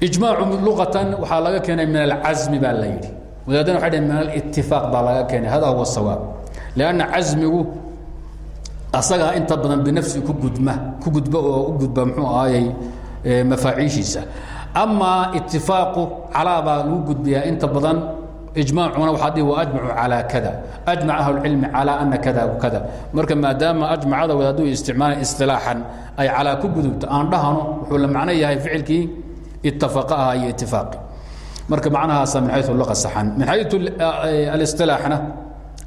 Ijmaacu luqatan waxaa laga keenay min alcasmi baa la yidhi. Wadaadana waxa min alitifaaq baa laga keenay hada huwa sawaab. Lanna casmigu asagaa inta badan binafsi kugudma ku gudba oo u gudba mxuu ahaayey mafaaciishiisa. Amaa itifaaqu calaa baa lagu gudbiyaa inta badan ijmaacuna waxaa dhihi wa ajmacu calaa kada ajmac ahlucilmi calaa ana kada kada marka maadaama ajmacada wadaaduu isticmaalay istilaaxan ay calaa ku gudubto aan dhahano wuxuu la macno yahay ficilkii ittafaqa aha iyo itifaaqi marka macnahaasa min xayu luqa saxan min xayu alistilaaxna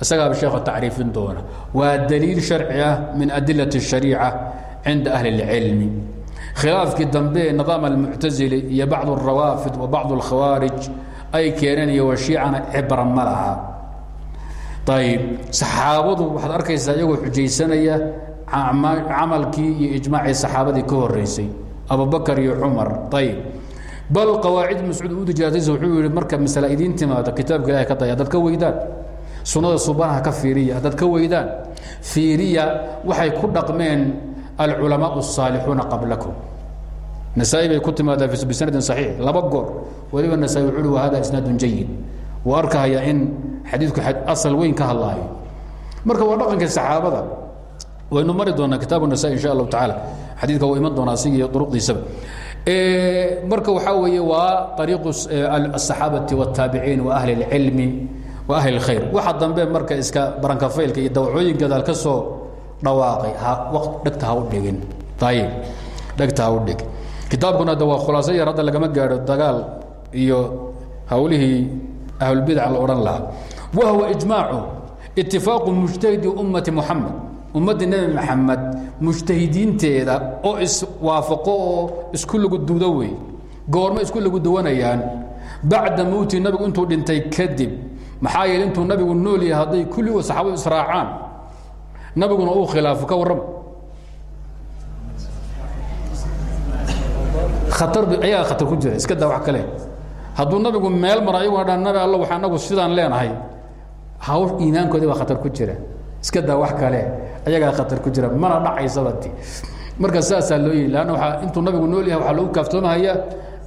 isagaaba sheekha tacriifin doona waa daliil sharci ah min adilat الshariica cinda ahli اlcilmi khilaafkii dambe ee nidaam almuctazili iyo bacd اrawaafid wa bacd اlkhawaarij ay keeneen iyo washiicana cibra ma laha. Ayb saxaabadu waxaad arkaysaa iyagoo xujaysanaya camalkii iyo ijmaacii saxaabadii ka horeysay abubakar iyo cumar. Ayb bal qawaacid mascuud u dijaasaysa wuxuu yihi marka masale idiin timaado kitaabka ilahay ka daya haddaad ka weydaan. Sunnada subanaha ka fiiriya haddaad ka weydaan. Fiiriya waxay ku dhaqmeen alculamaau الsaalixuuna qablakum nasaa-i bay ku timaadaa bisanadin صaxiix laba goor waliba nasaa-i wuxuu hi hada isnaadu jayid wuu arkahaya in xadiidku asal weyn ka hadlaayo marka waa dhaqankii saxaabada waynu mari doonaa kitaabu nasa insha allahu tacaala xadiidka waa iman doonaa asiga iyo duruqdiisaba marka waxaa weeye waa ariiqu asaxaabati wاtaabiciin wa ahli اlcilmi wa ahli اlkhayr waxa dambe marka iska barankafaylka iyo dawacooyinka daal ka soo dhawaaqay dhegta ha u dhigin ayib dhegta ha u dhig kitaabkuna de waa khulaaso yar hadda lagama gaadho dagaal iyo hawlihii ahlulbidac la odhan lahaa. Wa huwa ijmaacu itifaaqu mujtahidi ummati muxamed ummadda nebi maxamed mujtahidiinteeda oo iswaafaqo oo isku lagu dudo wey goormo isku lagu duwanayaan. Bacda mowti nabigu intuu dhintay kadib maxaa yeele nabigu nool yahay hadday kulligood saxaabadu israacaan nabiguna uu khilaafo ka warrama ayagaa khatar ku jira iska daa wax kale. Hadduu nabigu meel maro ayaguna dhan nabi alla waxaa anagu sidaan leenahay. Haw iimaankoodii baa khatar ku jira. Iska daa wax kale ayagaa khatar ku jira. Mana dhacaysabati marka saasaa loo yihi lanna waa intuu nabigu nool yahay waxaa lagu kaaftoomahaya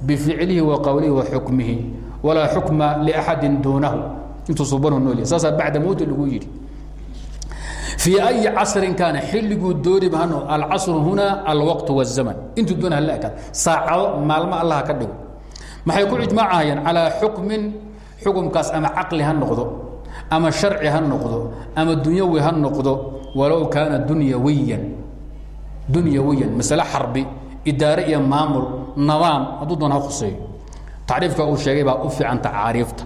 bificlihi wa qowlihi wa xukmihi. Walaa xukma liaxadin duunahu intuu subanhu nool yahay. Saasaa bacda mowti lagu yidhi fii ayi casrin kaana xilliguu dooniba ha noqdo alcasru huna alwaqt wالzaman intuu doona hala ekaad saacado maalmo allah ka dhigo maxay ku ijmaacahayaan calaa xukmin xukumkaas ama caqli ha noqdo ama sharci ha noqdo ama dunyawi ha noqdo walow kaana dunyawiyan dunyawiyan masale xarbi idaare iyo maamul nidaam hadduu doon ha khuseeyo tacriifka uu sheegay baa u fiican tacaariifta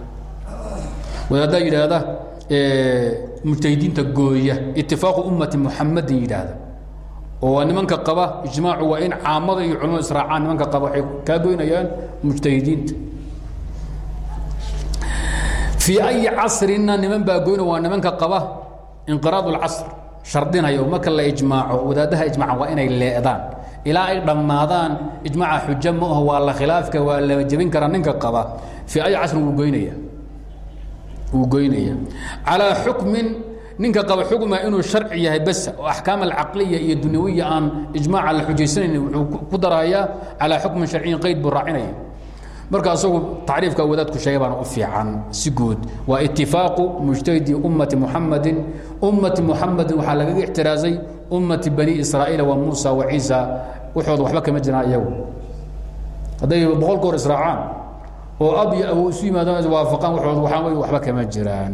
wadaaddaa yidhaahda mujtahidiinta gooya itifaaqu ummati muxamadin yidhaahda. Oo waa nimanka qaba ijmaacu waa in caamada iyo culamadu israacaan nimanka qaba waxay kaa goynayaan mujtahidiinta. Fii ayi casrina niman baa goyna waa nimanka qaba inqiraad اlcasr shardinaya oo marka la ijmaaco wadaadaha ijmaacan waa inay leedaan. Ilaa ay dhammaadaan ijmaaca xujo ma aho waa la khilaafka waa la jebin karaa ninka qaba. Fii ayi casrin wuu goynaya wuu goynaya. Calىa xukmin ninka qaba xukma inuu sharci yahay bas oo axkaam alcaqliya iyo dunyawiya aan ijmaaca la xujaysanayn wuxuu ku darayaa calaa xukmin sharciyin qayd buu raacinaya. Marka asagu tacriifka wadaadku sheegay baana u fiican si guud. Waa itifaaqu mujtahidi ummati muxamadin ummati muxamadin waxaa lagaga ixtiraazay ummati bani israa'iila wa muusa wa ciisa. Waxooda waxba kama jiraan iyagu. Hadday boqol goor israacaan oo ab iyo awow isu yimaadaan iswaafaqaan waxooda waxaa wey waxba kama jiraan.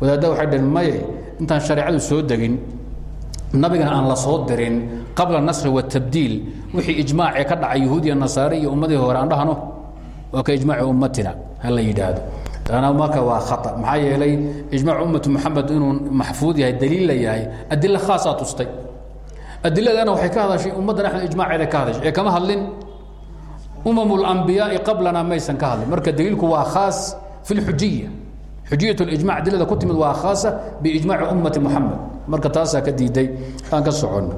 Wadaadda waxay dhaheen maye intaan shareecadu soo degin nabigana aan la soo dirin qabla nasri watabdiil wixii ijmaacee ka dhacay yahuud iyo nasaare iyo ummadii hore aan dhahno waa ka ijmaaci ummatina ha la yidhaahdo. Ana marka waa khata. Maxaa yeelay ijmaac ummati moxamed inuu maxfuud yahay daliil la yahay adilo khaasaa tustay. Adiladana waxay ka hadashay ummaddan axmed ijmaaceeda ka hadashay. Ee kama hadlin umam اlambiyaai qablana maysan ka hadlin marka daliilku waa khaas fi اlxujiya xujiyaة اlijmac adilada ku timid waa khaasa biijmaaci ummati moxamed marka taasaa ka diiday aan ka socono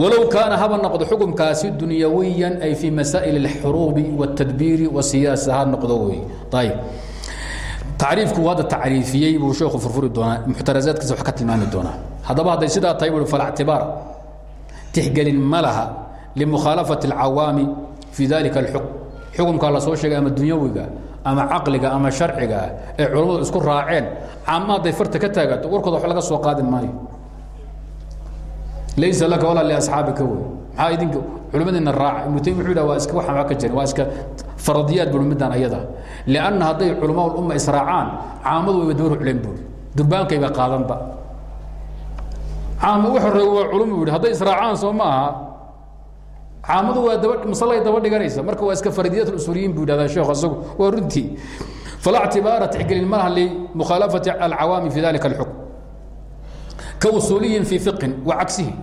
walow kaana haba noqdo xukumkaasi dunyawiyan ay fii masaa'il اlxuruubi wاtadbiiri wasiyaasa ha noqdo wey ayb tacriifku hadda tacriifiyey buu sheekhu furfuri doonaa muxtarazaadkiisa wax ka tilmaami doonaa haddaba hadday sidaa tahay bu falاctibaar tixgelin ma laha لمkhaaلaفaة الcawaami fii dalika alxukm xukumkaa la soo sheegay ama dunyawiga ama caqliga ama sharcigaa ee culammadu isku raaceen caama hadday farta ka taagato warkooda wax laga soo qaadi maayo laysa laka walaa liasxaabika wey maxaa idinka culimmadiina raaca ibnu taymiya wuxuu yidhaha waa iska waxaan ka jirin waa iska faradiyaad buuri middan ayada lianna hadday culamaa ulumma israacaan caamadu wayba dawr hucleen buuri durbaankaybaa qaadanba caama u horeey waa culumu yidhi hadday israacaan soo ma aha caamadu waa masalay daba dhiganaysa marka waa iska faradiyat usuuliyiin buu yidhahdaa sheekhu asagu. Waa runtii. Falaa ictibaara tixgelin ma laha limukhaalafati alcawaami fi dalika alxukm. Ka usuuliyin fi fiqin wa cagsihi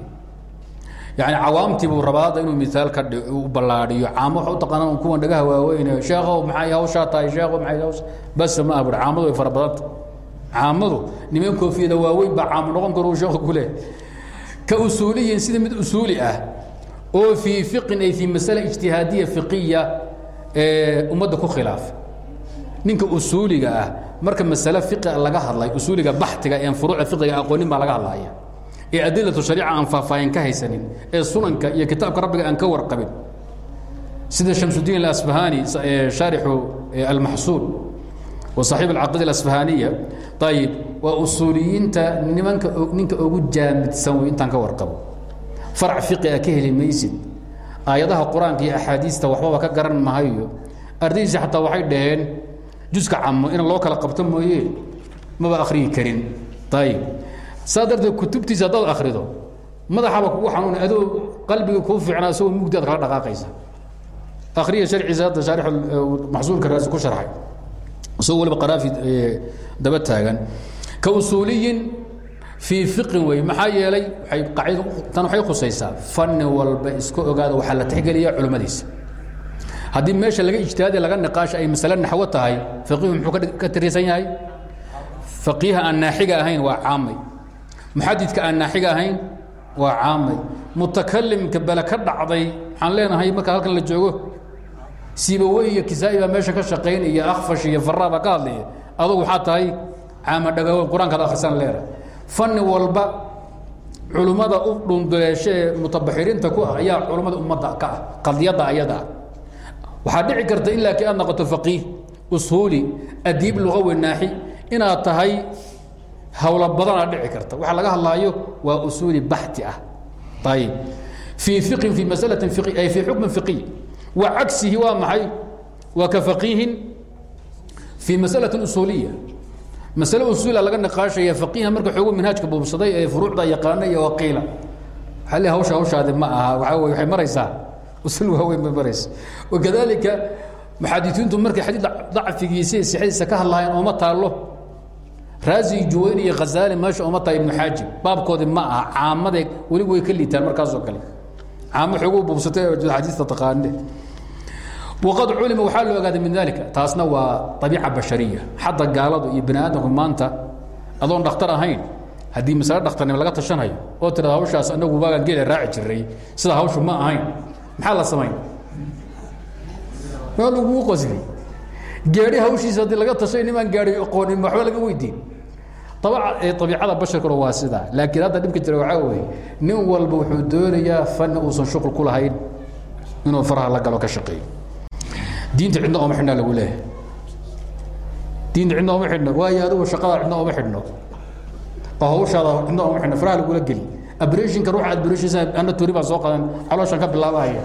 yani cawaamtii buu rabaa hadda inuu miaal ka u ballaadhiyo. Caamo waxa u taqaanaan kuwan dhagaha waaweyne. Sheekhow maxay hawshaa tahay sheekhow maxay hawsha bas ma ah buri. Caamadu way fara badanta. Caamadu niman koofiyada waaweyn baa caamo noqon karo uu sheekhu ku leehay ka usuuliyin sida mid usuuli ah oo fii fiqin ay fii masale ijtihaadiya fiqiya ummadda ku khilaafa ninka usuuliga ah marka masale fiqi laga hadlay usuuliga baxtiga ee furuucda fiqiga aqoonin baa laga hadlaya ee adilatu shariica aan faahfaahin ka haysanin ee sunanka iyo kitaabka rabbiga aan ka warqabin. Sida shamsudiin alasfahani shaarixu almaxsuul wa saxiib alcaqiida alasfahaniya ayib waa usuuliyiinta nimanka ninka ugu jaamidsan intaan ka warqabo farc fiqiga ka heli maysid. Aayadaha qur'aanka iyo axaadiista waxbaba ka garan mahayo ardaydiisi xataa waxay dhaheen juska camo in loo kala qabto mooye maba akhriyi karin. Ayib saa darteed kutubtiisa haddaad akhrido madaxaba kugu xanuuna adoo qalbiga kuu fiicnaa isagoo mugdi aad kala dhaqaaqaysa. Akhriya sharciisa hadda shaarix maxsuulka raasi ku sharxay. Isagoo waliba qaraafi daba taagan. Ka usuuliyin fii fiqin wey maxaa yeelay tan waxay khusaysaa fanni walba iska ogaada waxaa la tixgeliya culimmadiisa. Haddii meesha laga ijtihaadi laga niqaasha ay masale naxwo tahay faqiihu muxuu ka tirsan yahay? Faqiiha aan naaxiga ahayn waa caamay. Muxadidka aan naaxiga ahayn waa caamay. Mutakalimka bale ka dhacday waxaan leenahay marka halkan la joogo sibawey iyo kisaa'i baa meesha ka shaqayn iyo akfash iyo faraa baa ka hadlaya. Adugu waxaa tahay caama dhagawan qur'aankaad akhrisan leera fanni walba culummada u dhunduleesho ee mutabaxiriinta ku ah ayaa culummada ummadda ka ah qadiyadda ayada. Ah waxaa dhici karta in laakiin aad noqoto faqiih usuuli adiib lugawi naaxi inaad tahay hawlo badanaa dhici karta. Waxa laga hadlaayo waa usuuli baxti ah. Ayib fii fiqin fii masalatin fiqi ay fii xukmin fiqiy wa cagsihi waa maxay? Waa ka faqiihin fii masalatin usuuliya masale usuula laga niqaashaya faqiiha marka xoogu minhaajka buubsaday ee furuucda yaqaana iyo waqiila. Waxaa le hawsha hawshaadi ma aha waxaa wey waxay maraysaa. Usul waaweyn bay maraysa wakadalika muxadisiintu markay xadiid dacfigiisa iyo sixadiisa ka hadlahayn ooma taallo. Raazi juwayni iyo khazaali meesha ooma tahay ibnu xaajib. Baabkoodi ma aha. Caamaday weliba way ka liitaan markaasoo kale. Caamo xoogu buubsatay xadiista taqaane waqad culima waxaa loo ogaaday min dalika taasna waa abiica bashariya xadda gaaladu iyo bani aadamku maanta adoon dhakhtar ahayn haddii masale dhakhtarnimo laga tashanayo oo tirada hawshaas anagu waagaan geela raaci jiray sida hawshu ma ahayn maxaa la samayn maa laguu qosli gaadhi hawshiisa haddii laga tashay nimaan gaadhi aqoonin waxba laga weydiin abiicada basharkuna waa sidaa laakiin hadda dhibka jira waxaa weeye nin walba wuxuu doonayaa fanni uusan shuqul ku lahayn inuu faraha la galo ka shaqeeyo diinta cidna ooma xidhnaa lagu leeyahay. Diinta cidna ooma xidhno waayo adigu shaqada cidna ooma xidhno. Oo hawshaada cidna ooma xidhno faraha lagula geli. Abreshinka ruuxa aad breshisa anna tori baan soo qadan calooshan ka bilaabahaya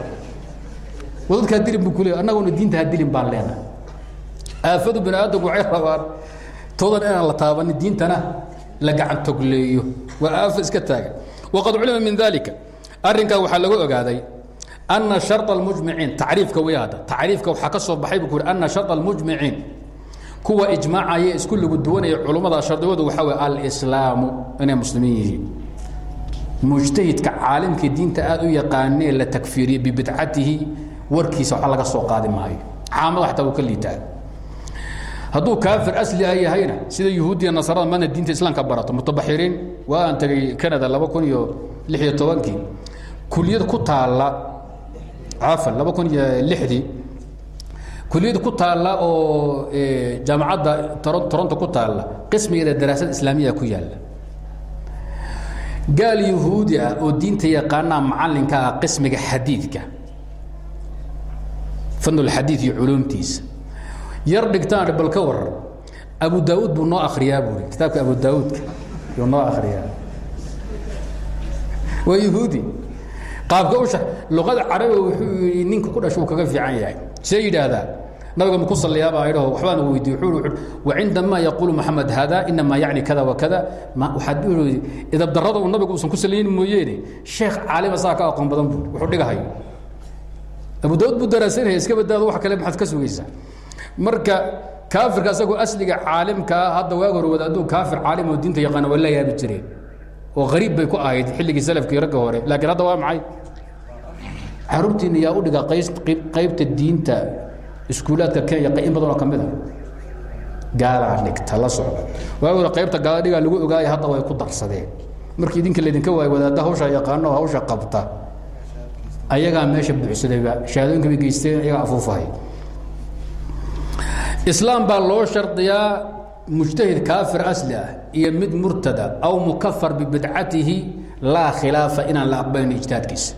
wadadka ha dilin buu ku leeyahay. Annaguna diinta ha dilin baan leenahay. Aafadu bani aadamku waxay rabaan toodan inaan la taabanin diintana la gacan togleeyo waa aafa iska taagan. Waqad culima min dalika arrinkaa waxaa lagu ogaaday ana shar mujmiciin tacriifka wey hadda tacriifka waxaa ka soo baxay bu ku yhi ana shar اlmujmiciin kuwa ijmaacaya isku lagu duwanaya culummada shardigooda waxaa wey alslaamu inay muslimiin yihiin mujtahidka caalimka diinta aad u yaqaanee la takfiiriye bibidcatihi warkiisa waxba laga soo qaadi maayo caamada xataa wuu ka liitaa hadduu kaafir asliha yahayna sida yuhuudiya nasarada mana diinta islaamka barato mutabaxiriin waa aan tegay canada laba kun iyo lix iyo tobankii kuliyad ku taalla cafan laba kun iyo lixdii kuliyad ku taalla oo jaamacadda toronto ku taalla qismigeeda daraasad islaamiya ku yaalla. Gaal yahuudi ah oo diinta yaqaanaa macalinka ah qismiga xadiidka. Fanulxadiid iyo culuumtiisa yar dhigtaan bal ka waran abu daauud buu noo akriyaa buuri kitaabka abu daauudka yuu noo akriyaa waa yahuudi qaabka u shar luqada carabiga wuxuu yidhi ninka ku dhasho uu kaga fiican yahay. See yidhaahdaa nabiga maku saliyaabaa idhaho waxbaan weydiiye wuxuu wacindama yaquulu maxamed hada inamaa yacni kada wa kada. Waxaad ii idabdarrada uu nabigu uusan ku salayin mooyeene sheekh caalima saa ka aqoon badan buu wuxuu dhigahayo. Abu daauud buu daraasanaya iska badaado wax kale maxaad ka sugaysaa. Marka kaafirka asagoo asliga caalimkaa hadda waag hore wadaaduu kaafir caalim oo diinta yaqaana waa la yaabi jireen oo qariib bay ku ahayd xilligii salafkii ragga hore laakiin hadda waa maxay caruurtiina yaa u dhiga qaybta diinta iskuulaadka kenya in badanoo ka mid a gaalaa dhigta la socda. Waag hore qaybta gaala dhigaa lagu ogaaya hadda way ku darsadeen. Markii idinka laydinka waayo wadaadda hawsha yaqaano oo hawsha qabta ayagaa meesha buuxsadayba shahaadooyinka bay geysteen ayagaa afuufahay islaam baa loo shardiyaa mujtahid kaafir asli ah iyo mid murtada aw mukafar bibidcatihi laa khilaafa inaan la aqbalin ijtihaadkiisa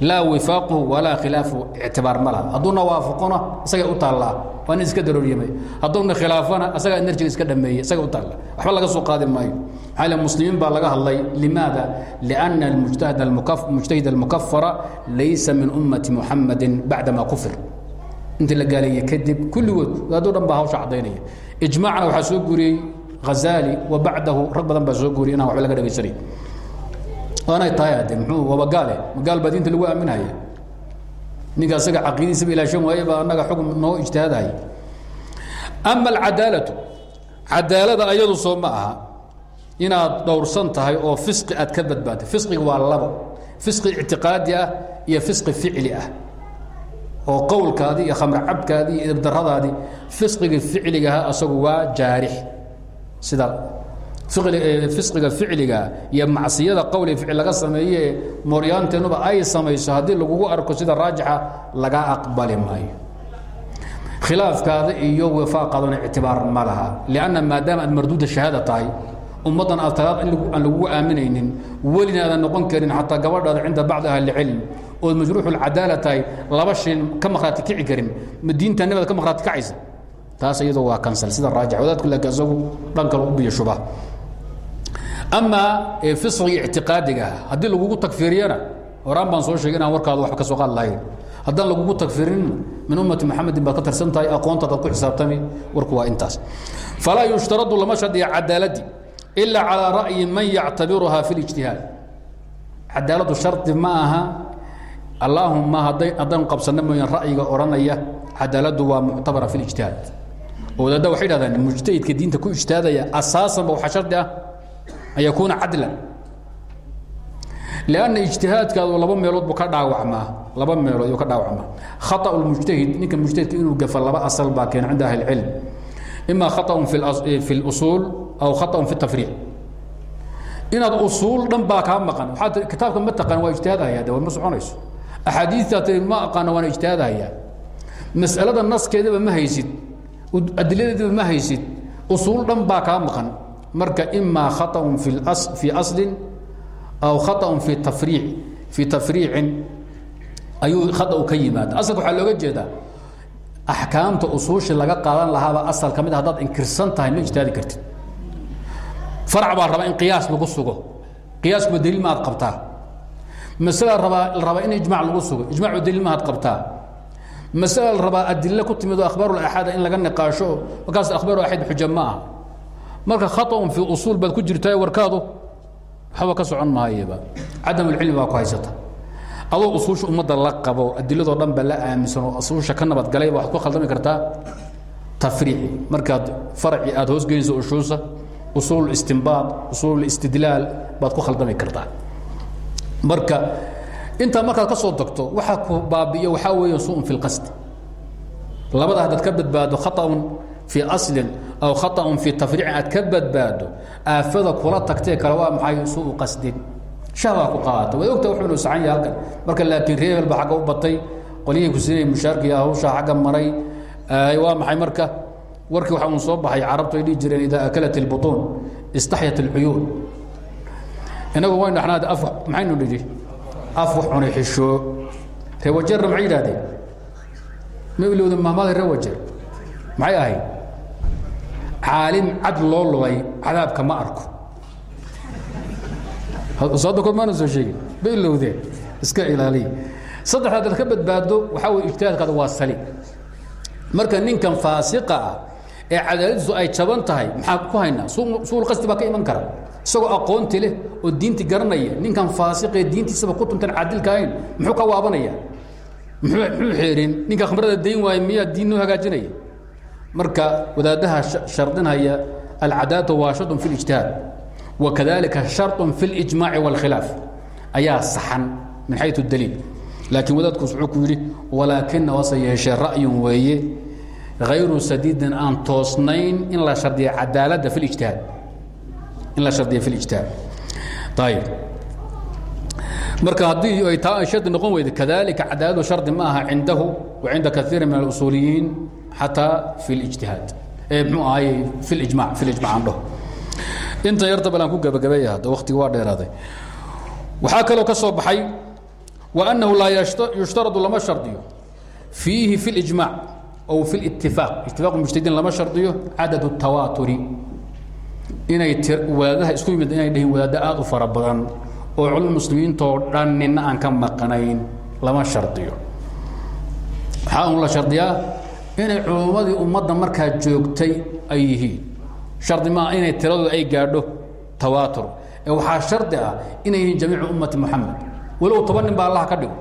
laa wifaaquhu walaa khilaafu ictibaar ma laha. Hadduuna waafaqona isagay u taallaa. Waa iska darooryamay hadduuna khilaafana asagaa enerjiga iska dhameeyey isaga u taalla waxba laga soo qaadi maayo. Maxaa muslimiin baa laga hadlay limaada? Lianna almujtahid almukafara laysa min ummati muxamadin bacdama kufir. Intii la gaaleeye kadib kulligood wadaadoo dhan hawsha caddaynaya. Ijmaacna waxaa soo guuriyey hazaali wa bacdahu rag badan baa soo guuriyay laga dhegaysanay waanay tahay ade muxuu wabagaale magaal baa diinta lagu aaminaya ninka asaga caqiidiisaba ilaashan waaye baa annaga xukm noo ijtihaadaya ama alcadaalatu cadaalada ayadu soo ma aha inaad dhowrsan tahay oo fisqi aad ka badbaadtay. Fisqiga waa labo. Fisqi ictiqaadi ah iyo fisqi ficli ah. Oo qowlkaadii iyo khamr cabkaadii iyo ibdaradaadii fisqiga ficligaha asagu waa jaarix. Sida fisqiga ficliga iyo macsiyada qowli ficil laga sameeye mooryaanteenuba ay samayso haddii lagugu arko sida raajixa laga aqbali maayo. Khilaafkaada iyo wifaaqaaduna ictibaar ma laha lianna maadaama aad marduuda shahaada tahay ummaddan aad talaad aan lagugu aaminaynin welina aadan noqon karin xataa gabadhaada cinda bacdi ahlicilm ood majruuxulcadaala tahay laba shin ka maqhraati kici karin ma diinta nabada ka maqhraati kacaysa taas iyadoo waa kansal sida raajix wadaadku laakiin isagu dhan kale biyo shuba amaa fisqiga ictiqaadiga haddii lagugu takfiiriyana horaan baan soo sheegay inaan warkaada waxba ka soo qaad lahayn haddaan lagugu takfirin min ummati muxamedin baad ka tirsan tahay aqoontaadaad ku xisaabtami warku waa intaas falaa yushtaradu lama shardiya cadaaladii ila calىa ra'yi man yactabiruha fi اlijtihaad cadaaladu shardi ma aha allaahuma haddaan qabsanna mooyaan ra'yiga odhanaya cadaaladu waa muctabara fi اlijtihaad oo wadaadda waxay dhahdaan mujtahidka diinta ku ijtihaadaya asaasanba waxaa shardi ah an yakuuna cadlan lanna ijtihaadkaadu laba meelood buu ka dhaawacmaa laba meelood yuu ka dhaawacmaa khaطأ اlmujtahid ninka mujtahidka inuu gafa laba asal baa keena cinda ahli اlcilm ima khaطأ fi اlusuul aw khaطأ fi الtafriic inaad usuul dhan baa kaa maqan waxaa kitaabka ma taqaan waa ijtihaadahaya de ma soconayso axaadiistaa tii ma aqaana waana ijtihaadahaya mas'alada naskeedaba ma haysid adiladeedaba ma haysid usuul dhan baa kaa maqan marka ima khaطأ fii aslin aw khaطأ fi tafriic fii tafriicin ayuu khaطأ ka yimaada asalka waxaa looga jeedaa axkaamta usuushii laga qaadan lahaaba asal ka mid a hadaad inkirsan tahay ma ijtihaadi kartid farc baa rabaa in qiyaas lagu sugo qiyaaskuba daliil ma ad qabtaa masala rabaa la rabaa in ijmac lagu sugo ijmacu daliil ma ad qabtaa masala la rabaa adille ku timid oo akhbaaru axaada in laga niqaasho markaas akhbaaru axad xuja ma aha marka khaطأun fii usuul baad ku jirtaa warkaadu waxba ka socon maayaba cadam اlcilmi baa ku haysata adoo usuusha ummadda la qabo adiladoo dhan ba la aaminsan oo usuusha ka nabadgalayba waxaad ku khaldami kartaa tafriici markaad farci aad hoosgeynayso ushuusa usuul istinbaad usuul istidlaal baad ku khaldami kartaa marka intaa markaad ka soo tagto waxaa ku baabi'iyo waxaa weeye suun fi اlqasd labada haddaad ka badbaado khaطأun fii aslin aw khaطأun fii tafriicin aad ka badbaado aafada kula tagtee kale waa maxay suu qasdin shahbaa ku qaata waad ogta wuxuu sacan yahay halkan marka laakiin reebel baa agga u batay qolyihii ku siinay mushaarka iyo hawsha xagga maray waa maxay marka warkii waxa uun soo baxay carabtu ay dhihi jireen idaa akalat اlbuطuun istaxyat اlcuyuun inagu waynu dhanaad af maxaynu nidhi af wax cunay xishoo reewajeerna maxay yidhahdeen ma ilowda mahmada reewajeer maxay ahayd caalim cad loo lulay cadaabka ma arko. Soodakood maana soo sheegin ba ilowdeen iska ilaaliya saddexda dad ka badbaado waxaa wey ijtihaadkaada waa sali. Marka ninkan faasiqa ah ee cadaaladiisu ay jaban tahay maxaa ku haynaa? Suul qasdi baa ka iman kara. Isagoo aqoonti leh oo diinti garanaya. Ninkan faasiqee diintiisaba ku tuntan caadilka ahayn muxuu ka waabanaya? Muxuu xeerin ninka khamrada dayn waaya miyaa diin noo hagaajinaya marka wadaadaha shardinhaya alcadaadatu waa shardun fi اlijtihaad wakadalika sharطun fi اlijmaaci wاlkhilaaf ayaa saxan min xayu daliil laakiin wadaadkus wuxuu ku yidhi walaakina wase yeeshee ra'yun weeye hayru sadiidin aan toosnayn in la shardiya cadaaladda fi اlijtihaad in la shardiya fi اlijtihaad ayib marka haddii ay taa ay shardi noqon weyda kadalika cadaaladu shardi ma aha cindahu wa cinda kaiiri min اlusuuliyiin xataa fi اlijtihaad mxuu ahaye fi ijmac fi lijmac aan dhaho intan yarta bal aan ku gebagabeeya hadda waktiga waa dheeraaday waxaa kaloo ka soo baxay wa annahu laa yushtaradu lama shardiyo fiihi fi اlijmac ow fi اlitifaaq itifaaq mujtahidiin lama shardiyo cadad الtawaaturi inay wadaadaha isku yimid inay dhihiin wadaadda aad u fara badan oo culum muslimiintoo dhan nina aan ka maqnayn lama shardiyo waxaa un la shardiyaa Inay culummadii ummadda markaa joogtay ay yihiin. Shardi maa inay tiradooda ay gaadho tawaatur. Ee waxaa shardi ah inay yihiin jamiicu ummati moxamed walow toban nin baa allaha ka dhigo.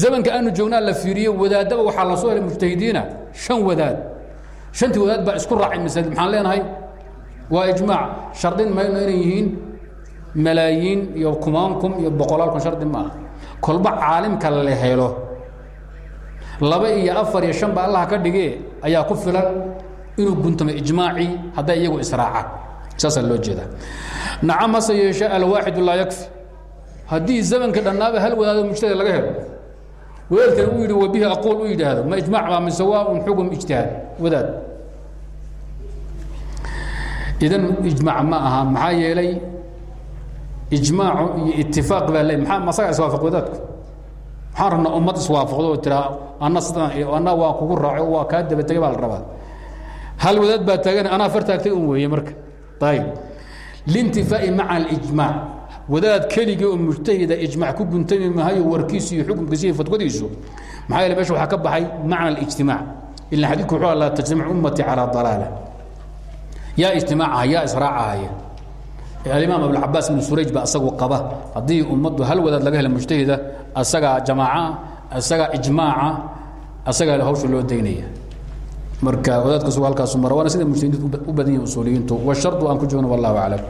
Zamanka aanu joognaa la fiiriyo wadaadaba waxaa la soo helay mujtahidiina shan wadaad. Shantii wadaad baa isku raacay masaajid maxaan leenahay? Waa ijmaac. Shardin mayno inay yihiin malaayiin iyo kumaankum iyo boqolaalkun shardi ma aha. Kolba caalimka la helo laba iyo afar iyo shan ba allah ka dhigee ayaa ku filan inuu guntamo ijmaacii hadday iyagu israacaan. Saasaa loo jeedaa. Nacam hase yeeshe alwaaxidu laa yakfi. Haddii zamanka dhannaaba hal wadaado mujtahid laga helo wadaadkan uu yidhi wabihi aquul u yidhaahdo ma ijmaac baa mise waa un xugum ijtihaad wadaad. Idan ijmaac ma aha maxaa yeelay ijmaacu iyo itifaaq baa le maa masaga iswaafaq wadaadku maxaan rabnaa ummad iswaafaqdo oo tiraa iyo anna waa kugu raaco waa kaa daba tegay baa la rabaa. Hal wadaad baa taagan anaa far taagtay un weeye marka. Ayib lintifaa'i maca alijmaac wadaad keligii oo mujtahida ijmac ku guntami mahayo warkiisu iyo xukunkiisu iyo fatwadiisu maxaa yeele meesha waxaa ka baxay macna alijtimaac ila xadiidku wuxuu laa tajtamic ummati calaa dalaala. Yaa ijtimaacaha yaa israacahaya alimaam abulcabaas ibnu surayj baa asagu qaba. Haddii ummaddu hal wadaad laga hela mujtahida asagaa jamaaca asagaa ijmaaca asagaa hawsha loo daynaya marka wadaadkaas halkaasu mara waana sida mujtahidiintu u badan yihiin usuuliyiintu washardu aan ku joogno wallahu aclam